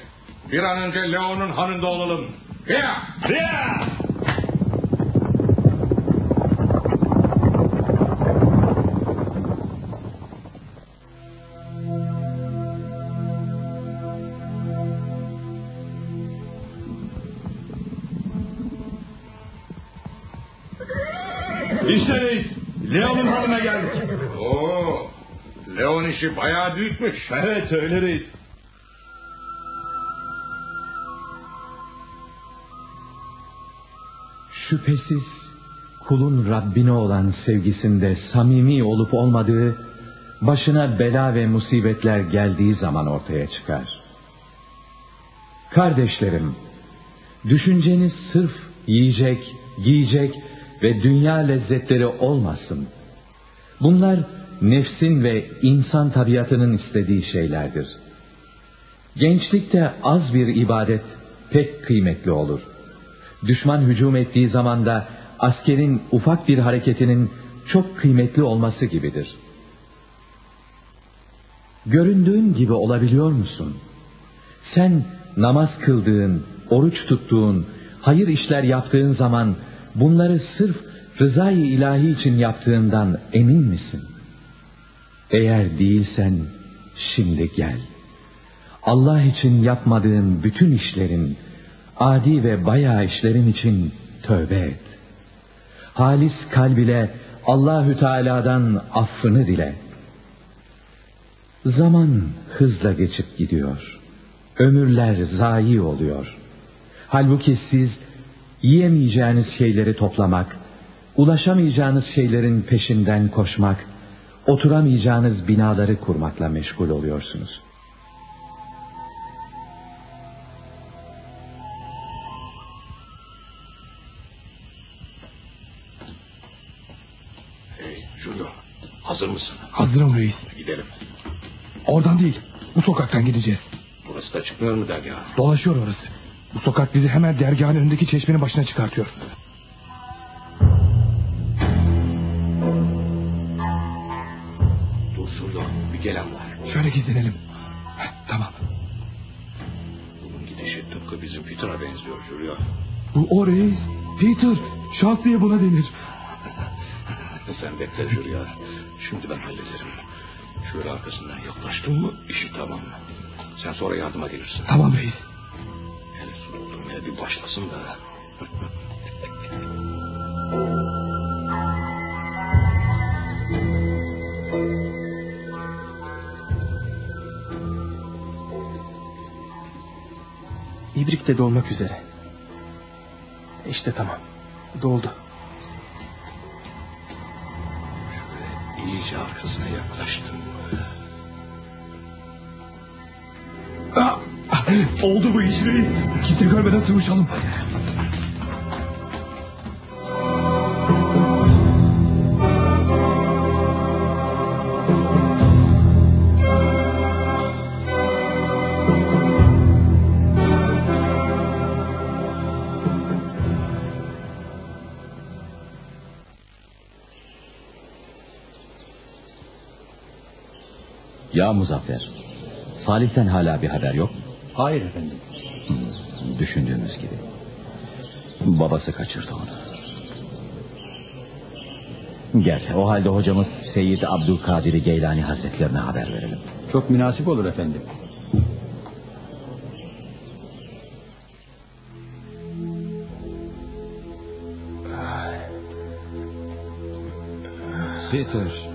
Speaker 7: Bir an önce Leon'un hanında olalım. Ya!
Speaker 9: Ya!
Speaker 7: Büyütmüş.
Speaker 9: Evet öyle reis.
Speaker 11: Şüphesiz kulun Rabbine olan sevgisinde samimi olup olmadığı başına bela ve musibetler geldiği zaman ortaya çıkar. Kardeşlerim, düşünceniz sırf yiyecek, giyecek ve dünya lezzetleri olmasın. Bunlar nefsin ve insan tabiatının istediği şeylerdir. Gençlikte az bir ibadet pek kıymetli olur. Düşman hücum ettiği zaman da askerin ufak bir hareketinin çok kıymetli olması gibidir. Göründüğün gibi olabiliyor musun? Sen namaz kıldığın, oruç tuttuğun, hayır işler yaptığın zaman bunları sırf rızayı ilahi için yaptığından emin misin? Eğer değilsen şimdi gel. Allah için yapmadığın bütün işlerin, adi ve bayağı işlerin için tövbe et. Halis kalb ile Allahü Teala'dan affını dile. Zaman hızla geçip gidiyor. Ömürler zayi oluyor. Halbuki siz yiyemeyeceğiniz şeyleri toplamak, ulaşamayacağınız şeylerin peşinden koşmak, oturamayacağınız binaları kurmakla meşgul oluyorsunuz.
Speaker 8: Hey Julio hazır mısın?
Speaker 14: Hazırım reis.
Speaker 8: Gidelim.
Speaker 14: Oradan değil. Bu sokaktan gideceğiz.
Speaker 8: Burası da çıkmıyor mu dergah?
Speaker 14: Dolaşıyor orası. Bu sokak bizi hemen dergahın önündeki çeşmenin başına çıkartıyor.
Speaker 8: Gelen var.
Speaker 14: Şöyle gizlenelim. Heh, tamam.
Speaker 8: Bunun gidişi tıpkı bizim Peter'a benziyor Julio.
Speaker 14: Bu o reis. Peter. Şans diye buna denir.
Speaker 8: Sen bekle Julio. Şimdi ben hallederim. Şöyle arkasından yaklaştın mı işi tamam. Sen sonra yardıma gelirsin.
Speaker 14: Tamam reis.
Speaker 8: Hele doldurmaya bir başlasın da.
Speaker 10: İbrik de dolmak üzere. İşte tamam. Doldu.
Speaker 8: İyice arkasına yaklaştım.
Speaker 14: Ah, oldu bu iş. Kimse görmeden sıvışalım.
Speaker 1: Ya Muzaffer, Salih'ten hala bir haber yok.
Speaker 6: Hayır efendim.
Speaker 1: Düşündüğümüz gibi. Babası kaçırdı onu. Gel, o halde hocamız Seyyid Abdülkadir Geylani Hazretlerine haber verelim.
Speaker 6: Çok münasip olur efendim.
Speaker 19: Peter.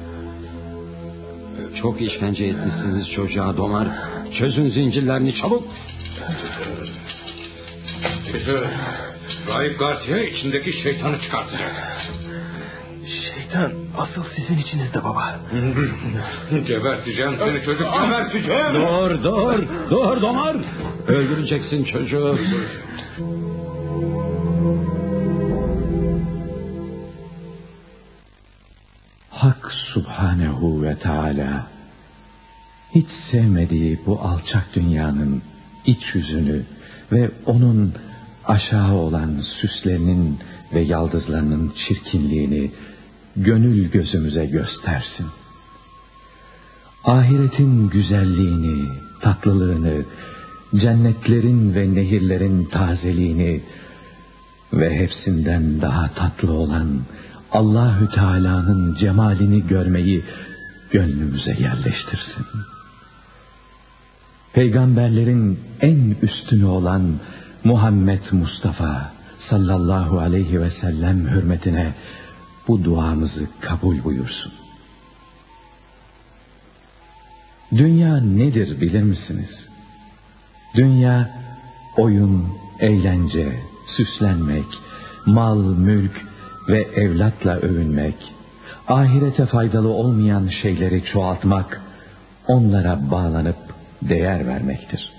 Speaker 19: Çok işkence etmişsiniz çocuğa domar. Çözün zincirlerini çabuk.
Speaker 7: Peter, Rahip Garcia içindeki şeytanı çıkartacak.
Speaker 10: Şeytan asıl sizin içinizde baba.
Speaker 7: Geberteceğim seni çocuk, geberteceğim.
Speaker 19: Dur dur dur domar. Öldüreceksin çocuğu.
Speaker 11: Ve onun aşağı olan süslerinin ve yaldızlarının çirkinliğini gönül gözümüze göstersin. Ahiretin güzelliğini, tatlılığını, cennetlerin ve nehirlerin tazeliğini ve hepsinden daha tatlı olan Allahü Teala'nın cemalini görmeyi gönlümüze yerleştirsin. Peygamberlerin en üstünü olan Muhammed Mustafa sallallahu aleyhi ve sellem hürmetine bu duamızı kabul buyursun. Dünya nedir bilir misiniz? Dünya oyun, eğlence, süslenmek, mal, mülk ve evlatla övünmek, ahirete faydalı olmayan şeyleri çoğaltmak, onlara bağlanıp değer vermektir.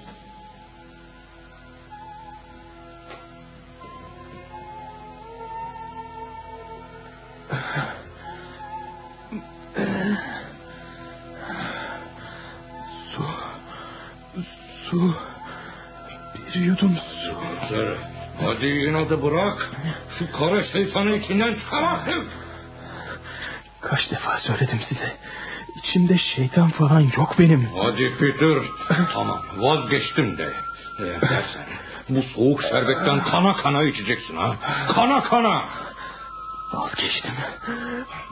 Speaker 15: Su. Su. Bir yudum su.
Speaker 7: Dur. Hadi inadı bırak. Şu kara şeytanı içinden çıkar artık.
Speaker 10: Kaç defa söyledim size. İçimde şeytan falan yok benim.
Speaker 7: Hadi Peter. tamam vazgeçtim de. Ee, dersen bu soğuk şerbetten kana kana içeceksin ha. Kana kana.
Speaker 10: Vazgeçtim.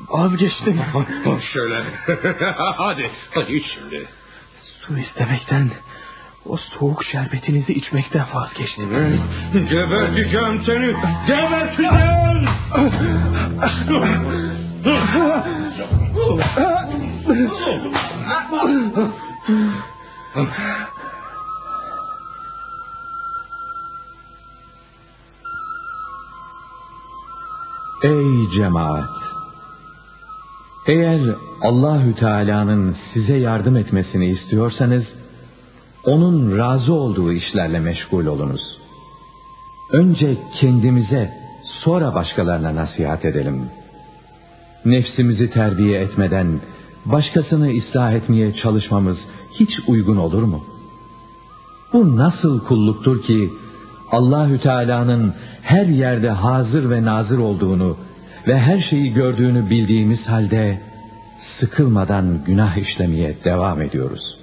Speaker 10: Vazgeçtim.
Speaker 7: Şöyle. hadi. Hadi iç şimdi.
Speaker 10: Su istemekten, o soğuk şerbetinizi içmekten vazgeçtim.
Speaker 7: Geberteceğim seni. Geberteceğim.
Speaker 11: Cemaat! Eğer Allahü Teala'nın size yardım etmesini istiyorsanız, onun razı olduğu işlerle meşgul olunuz. Önce kendimize, sonra başkalarına nasihat edelim. Nefsimizi terbiye etmeden başkasını ıslah etmeye çalışmamız hiç uygun olur mu? Bu nasıl kulluktur ki Allahü Teala'nın her yerde hazır ve nazır olduğunu ve her şeyi gördüğünü bildiğimiz halde sıkılmadan günah işlemeye devam ediyoruz.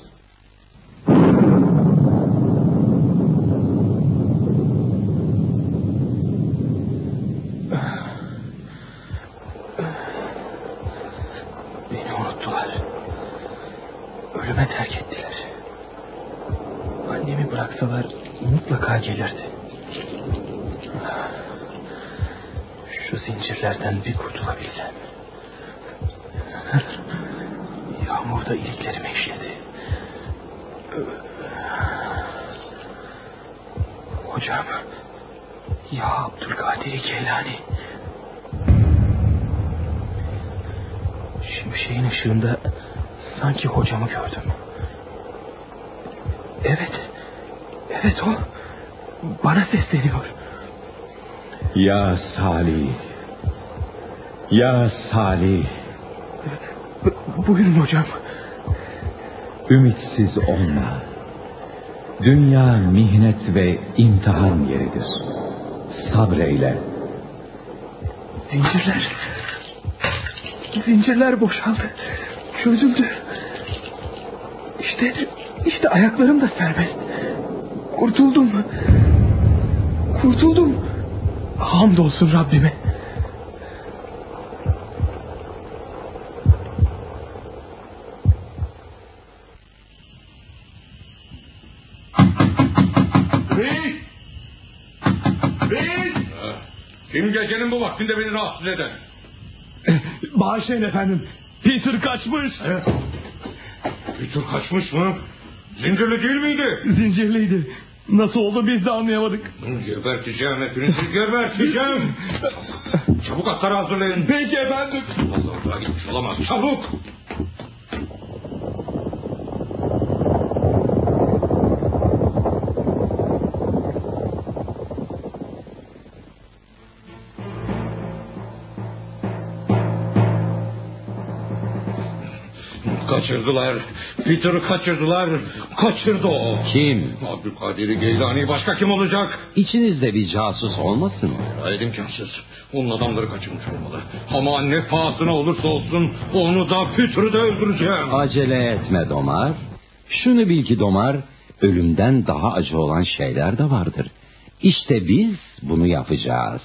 Speaker 11: Ümitsiz olma. Dünya mihnet ve imtihan yeridir. Sabreyle.
Speaker 10: Zincirler. Zincirler boşaldı. Çözüldü. İşte, işte ayaklarım da serbest. Kurtuldum. Kurtuldum. Hamdolsun Rabbime.
Speaker 14: Bağışlayın efendim. Peter kaçmış.
Speaker 7: Peter kaçmış mı? Zincirli değil miydi?
Speaker 14: Zincirliydi. Nasıl oldu biz de anlayamadık.
Speaker 7: Geberteceğim hepinizi geberteceğim. Çabuk atları hazırlayın.
Speaker 14: Peki efendim.
Speaker 7: Allah Allah gitmiş olamaz. Çabuk. Kaçırdılar. Peter'ı kaçırdılar. Kaçırdı o.
Speaker 19: Kim?
Speaker 7: Abdülkadir Geylani başka kim olacak?
Speaker 19: İçinizde bir casus olmasın mı?
Speaker 7: Hayır imkansız. Onun adamları kaçırmış olmalı. Ama ne pahasına olursa olsun onu da Peter'ı da öldüreceğim.
Speaker 19: Acele etme Domar. Şunu bil ki Domar, ölümden daha acı olan şeyler de vardır. İşte biz bunu yapacağız.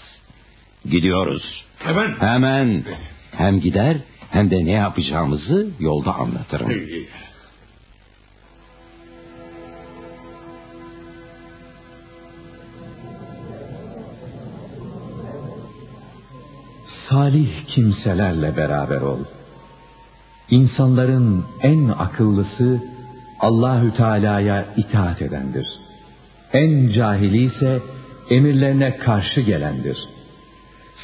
Speaker 19: Gidiyoruz.
Speaker 7: Hemen.
Speaker 19: Hemen. Hem gider hem de ne yapacağımızı yolda anlatırım.
Speaker 7: İyi.
Speaker 11: Salih kimselerle beraber ol. İnsanların en akıllısı Allahü Teala'ya itaat edendir. En cahili ise emirlerine karşı gelendir.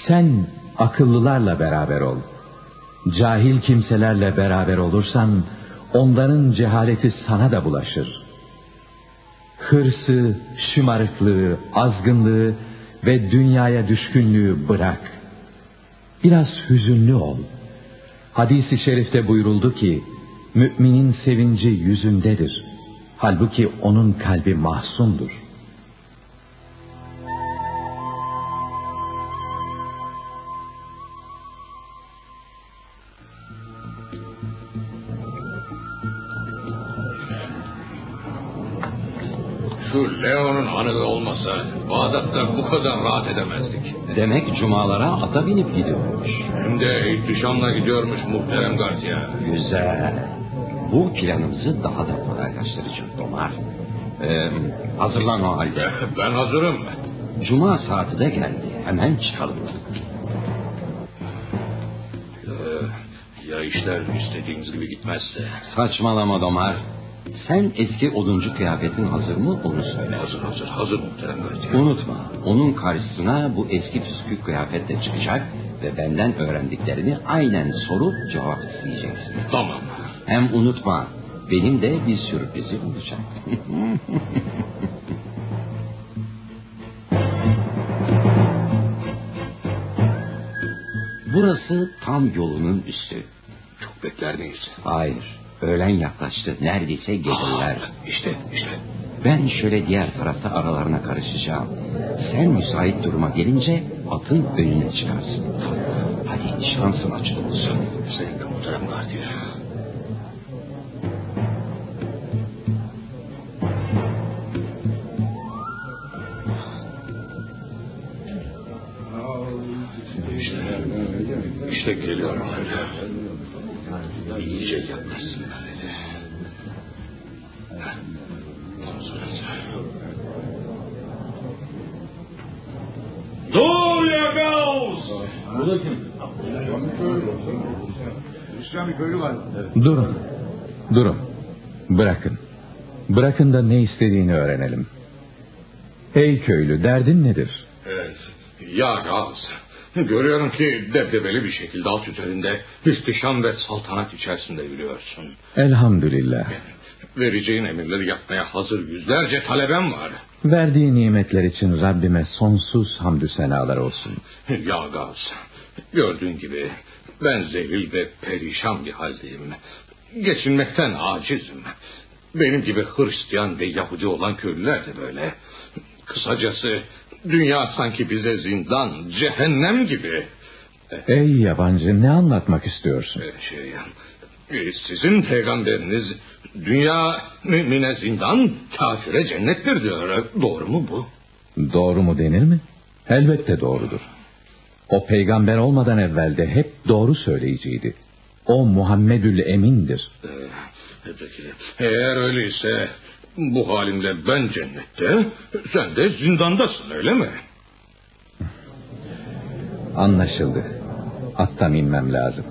Speaker 11: Sen akıllılarla beraber ol. Cahil kimselerle beraber olursan onların cehaleti sana da bulaşır. Hırsı, şımarıklığı, azgınlığı ve dünyaya düşkünlüğü bırak. Biraz hüzünlü ol. Hadis-i şerifte buyuruldu ki, müminin sevinci yüzündedir. Halbuki onun kalbi mahzundur.
Speaker 7: Hanımı olmasa Bağdat'ta bu kadar rahat edemezdik.
Speaker 19: Demek cumalara ata binip gidiyormuş.
Speaker 7: Hem de ihtişamla gidiyormuş muhterem gardiya.
Speaker 19: Güzel. Bu planımızı daha da kolaylaştıracak Domar. Ee, hazırlan o halde.
Speaker 7: Ben hazırım.
Speaker 19: Cuma saati de geldi. Hemen çıkalım.
Speaker 7: Ee, ya işler istediğimiz gibi gitmezse?
Speaker 19: Saçmalama Domar. Sen eski oduncu kıyafetin hazır mı onu söyle.
Speaker 7: Hazır hazır hazır muhterem.
Speaker 19: Unutma onun karşısına bu eski püskü kıyafetle çıkacak ve benden öğrendiklerini aynen sorup cevap isteyeceksin.
Speaker 7: Tamam.
Speaker 19: Hem unutma benim de bir sürprizim olacak. Burası tam yolunun üstü.
Speaker 7: Çok bekler miyiz?
Speaker 19: Hayır. Öğlen yaklaştı. Neredeyse gelirler.
Speaker 7: İşte işte.
Speaker 19: Ben şöyle diğer tarafta aralarına karışacağım. Sen müsait duruma gelince atın önüne çıkarsın. Hadi şansın açık
Speaker 8: Köylü var.
Speaker 11: Durun. Durun. Bırakın. Bırakın da ne istediğini öğrenelim. Ey köylü derdin nedir?
Speaker 7: Evet. Ya Gaz. Görüyorum ki debdebeli bir şekilde alt üzerinde ihtişam ve saltanat içerisinde yürüyorsun.
Speaker 11: Elhamdülillah.
Speaker 7: Vereceğin emirleri yapmaya hazır yüzlerce talebem var.
Speaker 11: Verdiği nimetler için Rabbime sonsuz hamdü senalar olsun.
Speaker 7: Ya Gaz. Gördüğün gibi ben zelil ve perişan bir haldeyim. Geçinmekten acizim. Benim gibi Hristiyan ve Yahudi olan köylüler de böyle. Kısacası dünya sanki bize zindan, cehennem gibi.
Speaker 11: Ey yabancı ne anlatmak istiyorsun?
Speaker 7: Şey, e, sizin peygamberiniz dünya mümine zindan, kafire cennettir diyor. Doğru mu bu?
Speaker 11: Doğru mu denir mi? Elbette doğrudur. O peygamber olmadan evvelde hep doğru söyleyiciydi. O Muhammedül Emin'dir.
Speaker 7: Ee, peki, eğer öyleyse bu halimle ben cennette, sen de zindandasın öyle mi?
Speaker 11: Anlaşıldı. Attan inmem lazım.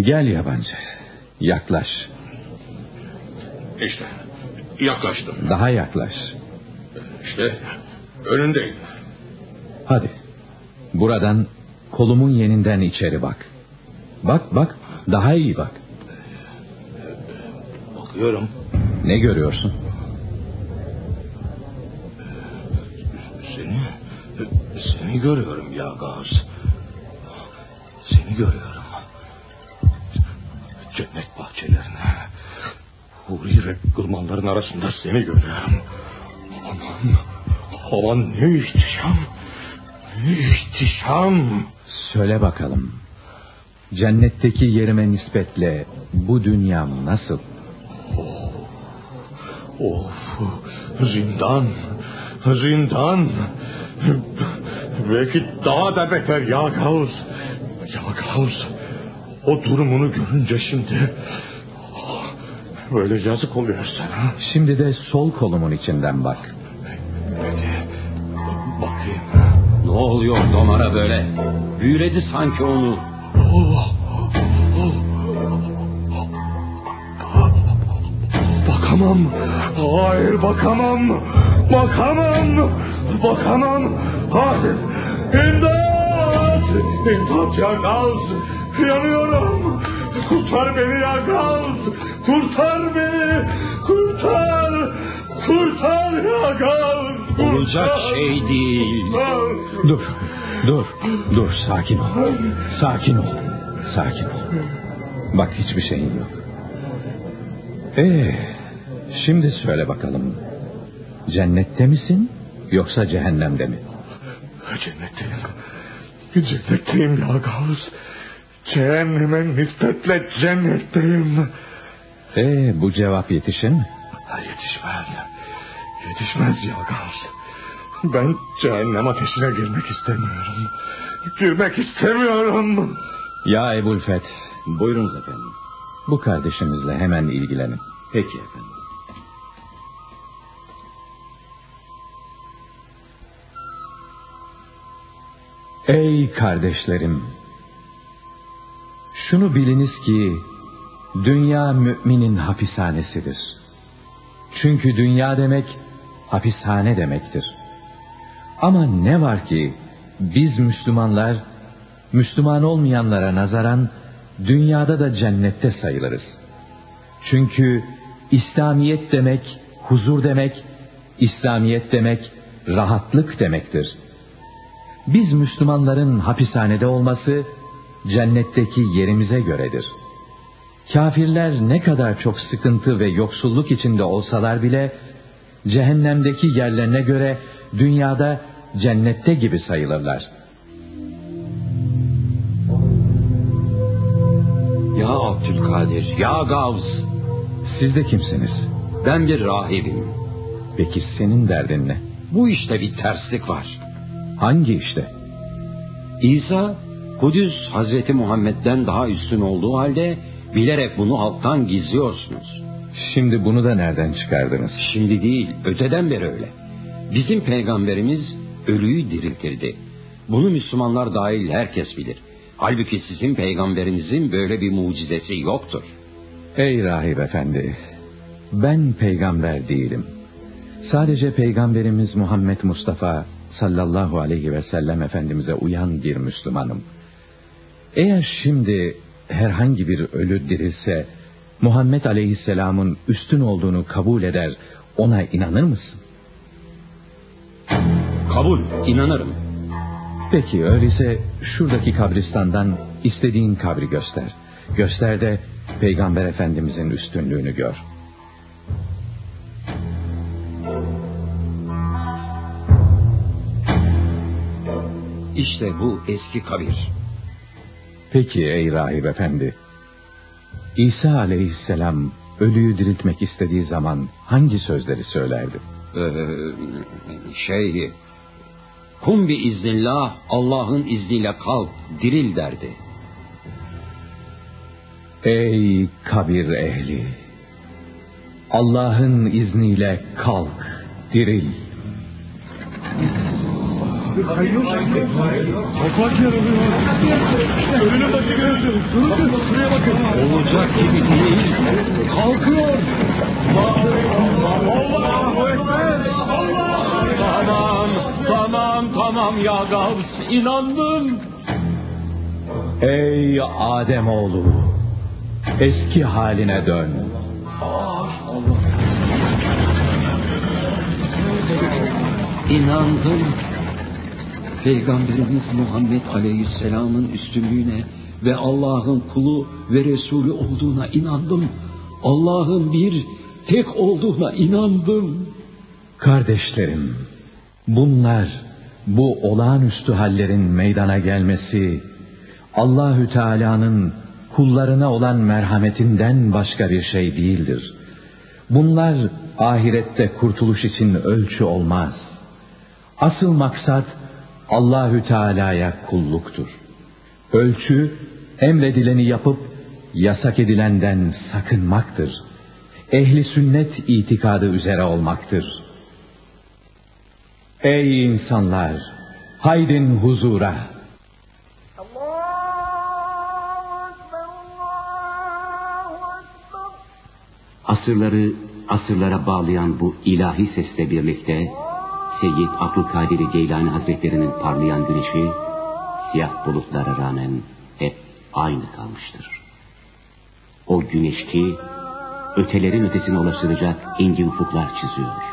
Speaker 11: Gel yabancı. Yaklaş.
Speaker 7: İşte yaklaştım.
Speaker 11: Daha yaklaş.
Speaker 7: İşte Önündeyim.
Speaker 11: Hadi. Buradan kolumun yeninden içeri bak. Bak bak daha iyi bak.
Speaker 7: Bakıyorum.
Speaker 11: Ne görüyorsun?
Speaker 7: Seni, seni görüyorum ya Gaz. Seni görüyorum. Cennet bahçelerine, huri ve gılmanların arasında seni görüyorum. Aman aman ne ihtişam. Ne ihtişam.
Speaker 11: Söyle bakalım. Cennetteki yerime nispetle bu dünyam nasıl?
Speaker 7: Of, zindan, zindan. Belki daha da beter ya Gavuz. Ya Gavuz, o durumunu görünce şimdi böyle yazık oluyor sana.
Speaker 11: Şimdi de sol kolumun içinden bak.
Speaker 19: Ne oluyor Domar'a böyle? Büyüledi sanki onu.
Speaker 7: Bakamam. Hayır bakamam. Bakamam. Bakamam. Hayır. İmdat. İmdat ya Gavs. Yanıyorum. Kurtar beni ya Gavs. Kurtar beni. Kurtar. Kurtar ya Gavs.
Speaker 19: Olacak şey değil.
Speaker 11: Dur, dur, dur sakin ol. Sakin ol, sakin ol. Bak hiçbir şeyin yok. Ee, şimdi söyle bakalım. Cennette misin yoksa cehennemde mi?
Speaker 7: Cennetteyim. Cennetteyim ya Gavs. Cehenneme nispetle cennetteyim.
Speaker 11: Ee, bu cevap yetişir mi?
Speaker 7: Yetişmez. Yetişmez ya Gavs. Ben cehennem ateşine girmek istemiyorum. Girmek istemiyorum.
Speaker 11: Ya Ebulfet,
Speaker 19: Buyurunuz efendim.
Speaker 11: bu kardeşimizle hemen ilgilenin.
Speaker 19: Peki efendim.
Speaker 11: Ey kardeşlerim! Şunu biliniz ki dünya müminin hapishanesidir. Çünkü dünya demek hapishane demektir. Ama ne var ki biz Müslümanlar Müslüman olmayanlara nazaran dünyada da cennette sayılırız. Çünkü İslamiyet demek huzur demek, İslamiyet demek rahatlık demektir. Biz Müslümanların hapishanede olması cennetteki yerimize göredir. Kafirler ne kadar çok sıkıntı ve yoksulluk içinde olsalar bile cehennemdeki yerlerine göre dünyada cennette gibi sayılırlar.
Speaker 19: Ya Abdülkadir, ya Gavs.
Speaker 11: Siz de kimsiniz?
Speaker 19: Ben bir rahibim.
Speaker 11: Peki senin derdin ne?
Speaker 19: Bu işte bir terslik var.
Speaker 11: Hangi işte?
Speaker 19: İsa, Kudüs Hazreti Muhammed'den daha üstün olduğu halde bilerek bunu halktan gizliyorsunuz.
Speaker 11: Şimdi bunu da nereden çıkardınız?
Speaker 19: Şimdi değil, öteden beri öyle. Bizim peygamberimiz ölüyü diriltirdi. Bunu Müslümanlar dahil herkes bilir. Halbuki sizin peygamberinizin böyle bir mucizesi yoktur.
Speaker 11: Ey rahip efendi, ben peygamber değilim. Sadece peygamberimiz Muhammed Mustafa sallallahu aleyhi ve sellem efendimize uyan bir Müslümanım. Eğer şimdi herhangi bir ölü dirilse Muhammed aleyhisselamın üstün olduğunu kabul eder ona inanır mısın?
Speaker 19: Kabul, inanırım.
Speaker 11: Peki öyleyse şuradaki kabristandan istediğin kabri göster. Göster de Peygamber Efendimizin üstünlüğünü gör.
Speaker 19: İşte bu eski kabir.
Speaker 11: Peki ey rahip efendi. İsa aleyhisselam ölüyü diriltmek istediği zaman hangi sözleri söylerdi?
Speaker 19: Ee, şey... Kum bi iznillah, Allah'ın izniyle kalk, diril derdi.
Speaker 11: Ey kabir ehli! Allah'ın izniyle kalk, diril.
Speaker 9: Kapak. Durun şuraya bakın.
Speaker 19: Olacak gibi değil.
Speaker 9: Kalkıyor.
Speaker 19: Allahu Ekber. Tamam, tamam, tamam ya Gavs, inandım.
Speaker 11: Ey Adem oğlu, eski haline dön.
Speaker 19: İnandım. Peygamberimiz Muhammed Aleyhisselam'ın üstünlüğüne ve Allah'ın kulu ve Resulü olduğuna inandım. Allah'ın bir,
Speaker 18: tek olduğuna inandım.
Speaker 11: Kardeşlerim, bunlar bu olağanüstü hallerin meydana gelmesi Allahü Teala'nın kullarına olan merhametinden başka bir şey değildir. Bunlar ahirette kurtuluş için ölçü olmaz. Asıl maksat Allahü Teala'ya kulluktur. Ölçü emredileni yapıp yasak edilenden sakınmaktır. Ehli sünnet itikadı üzere olmaktır. Ey insanlar! Haydin huzura!
Speaker 1: Asırları asırlara bağlayan bu ilahi sesle birlikte Seyyid Abdülkadir Geylani Hazretleri'nin parlayan güneşi siyah bulutlara rağmen hep aynı kalmıştır. O güneş ki ötelerin ötesine ulaştıracak engin ufuklar çiziyor.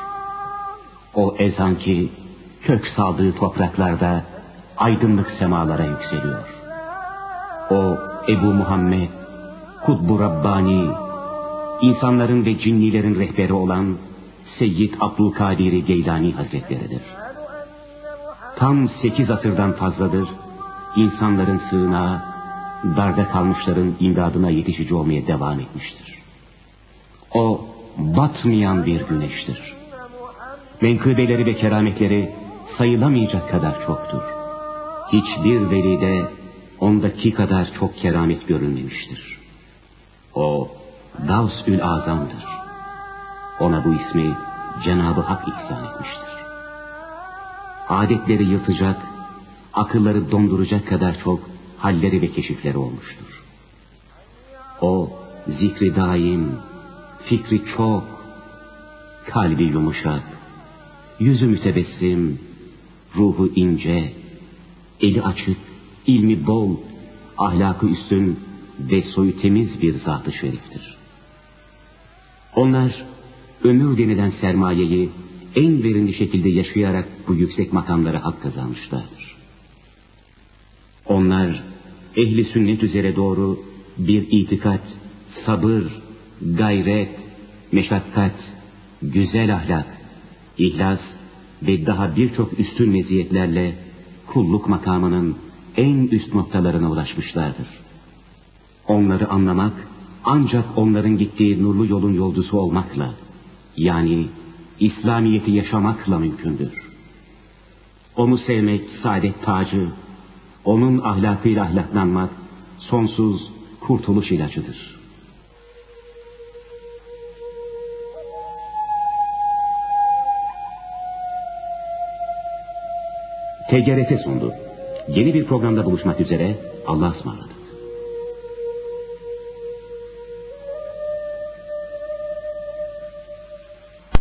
Speaker 1: O ezan ki kök saldığı topraklarda aydınlık semalara yükseliyor. O Ebu Muhammed, Kutbu Rabbani, insanların ve cinnilerin rehberi olan Seyyid Abdülkadir Geylani Hazretleridir. Tam sekiz asırdan fazladır insanların sığınağı, darda kalmışların imdadına yetişici olmaya devam etmiştir. O batmayan bir güneştir. Menkıbeleri ve kerametleri sayılamayacak kadar çoktur. Hiçbir velide ondaki kadar çok keramet görülmemiştir. O Gavsül Azam'dır. Ona bu ismi Cenab-ı Hak ihsan etmiştir. Adetleri yırtacak, akılları donduracak kadar çok halleri ve keşifleri olmuştur. O zikri daim, fikri çok, kalbi yumuşak, yüzü mütebessim, ruhu ince, eli açık, ilmi bol, ahlakı üstün ve soyu temiz bir zat-ı şeriftir. Onlar ömür denilen sermayeyi en verimli şekilde yaşayarak bu yüksek makamlara hak kazanmışlardır. Onlar ehli sünnet üzere doğru bir itikat, sabır, gayret, meşakkat, güzel ahlak, ihlas ve daha birçok üstün meziyetlerle kulluk makamının en üst noktalarına ulaşmışlardır. Onları anlamak ancak onların gittiği nurlu yolun yolcusu olmakla, yani İslamiyet'i yaşamakla mümkündür. Onu sevmek saadet tacı, onun ahlakıyla ahlaklanmak sonsuz kurtuluş ilacıdır. TGRT sundu. Yeni bir programda buluşmak üzere Allah'a ısmarladık.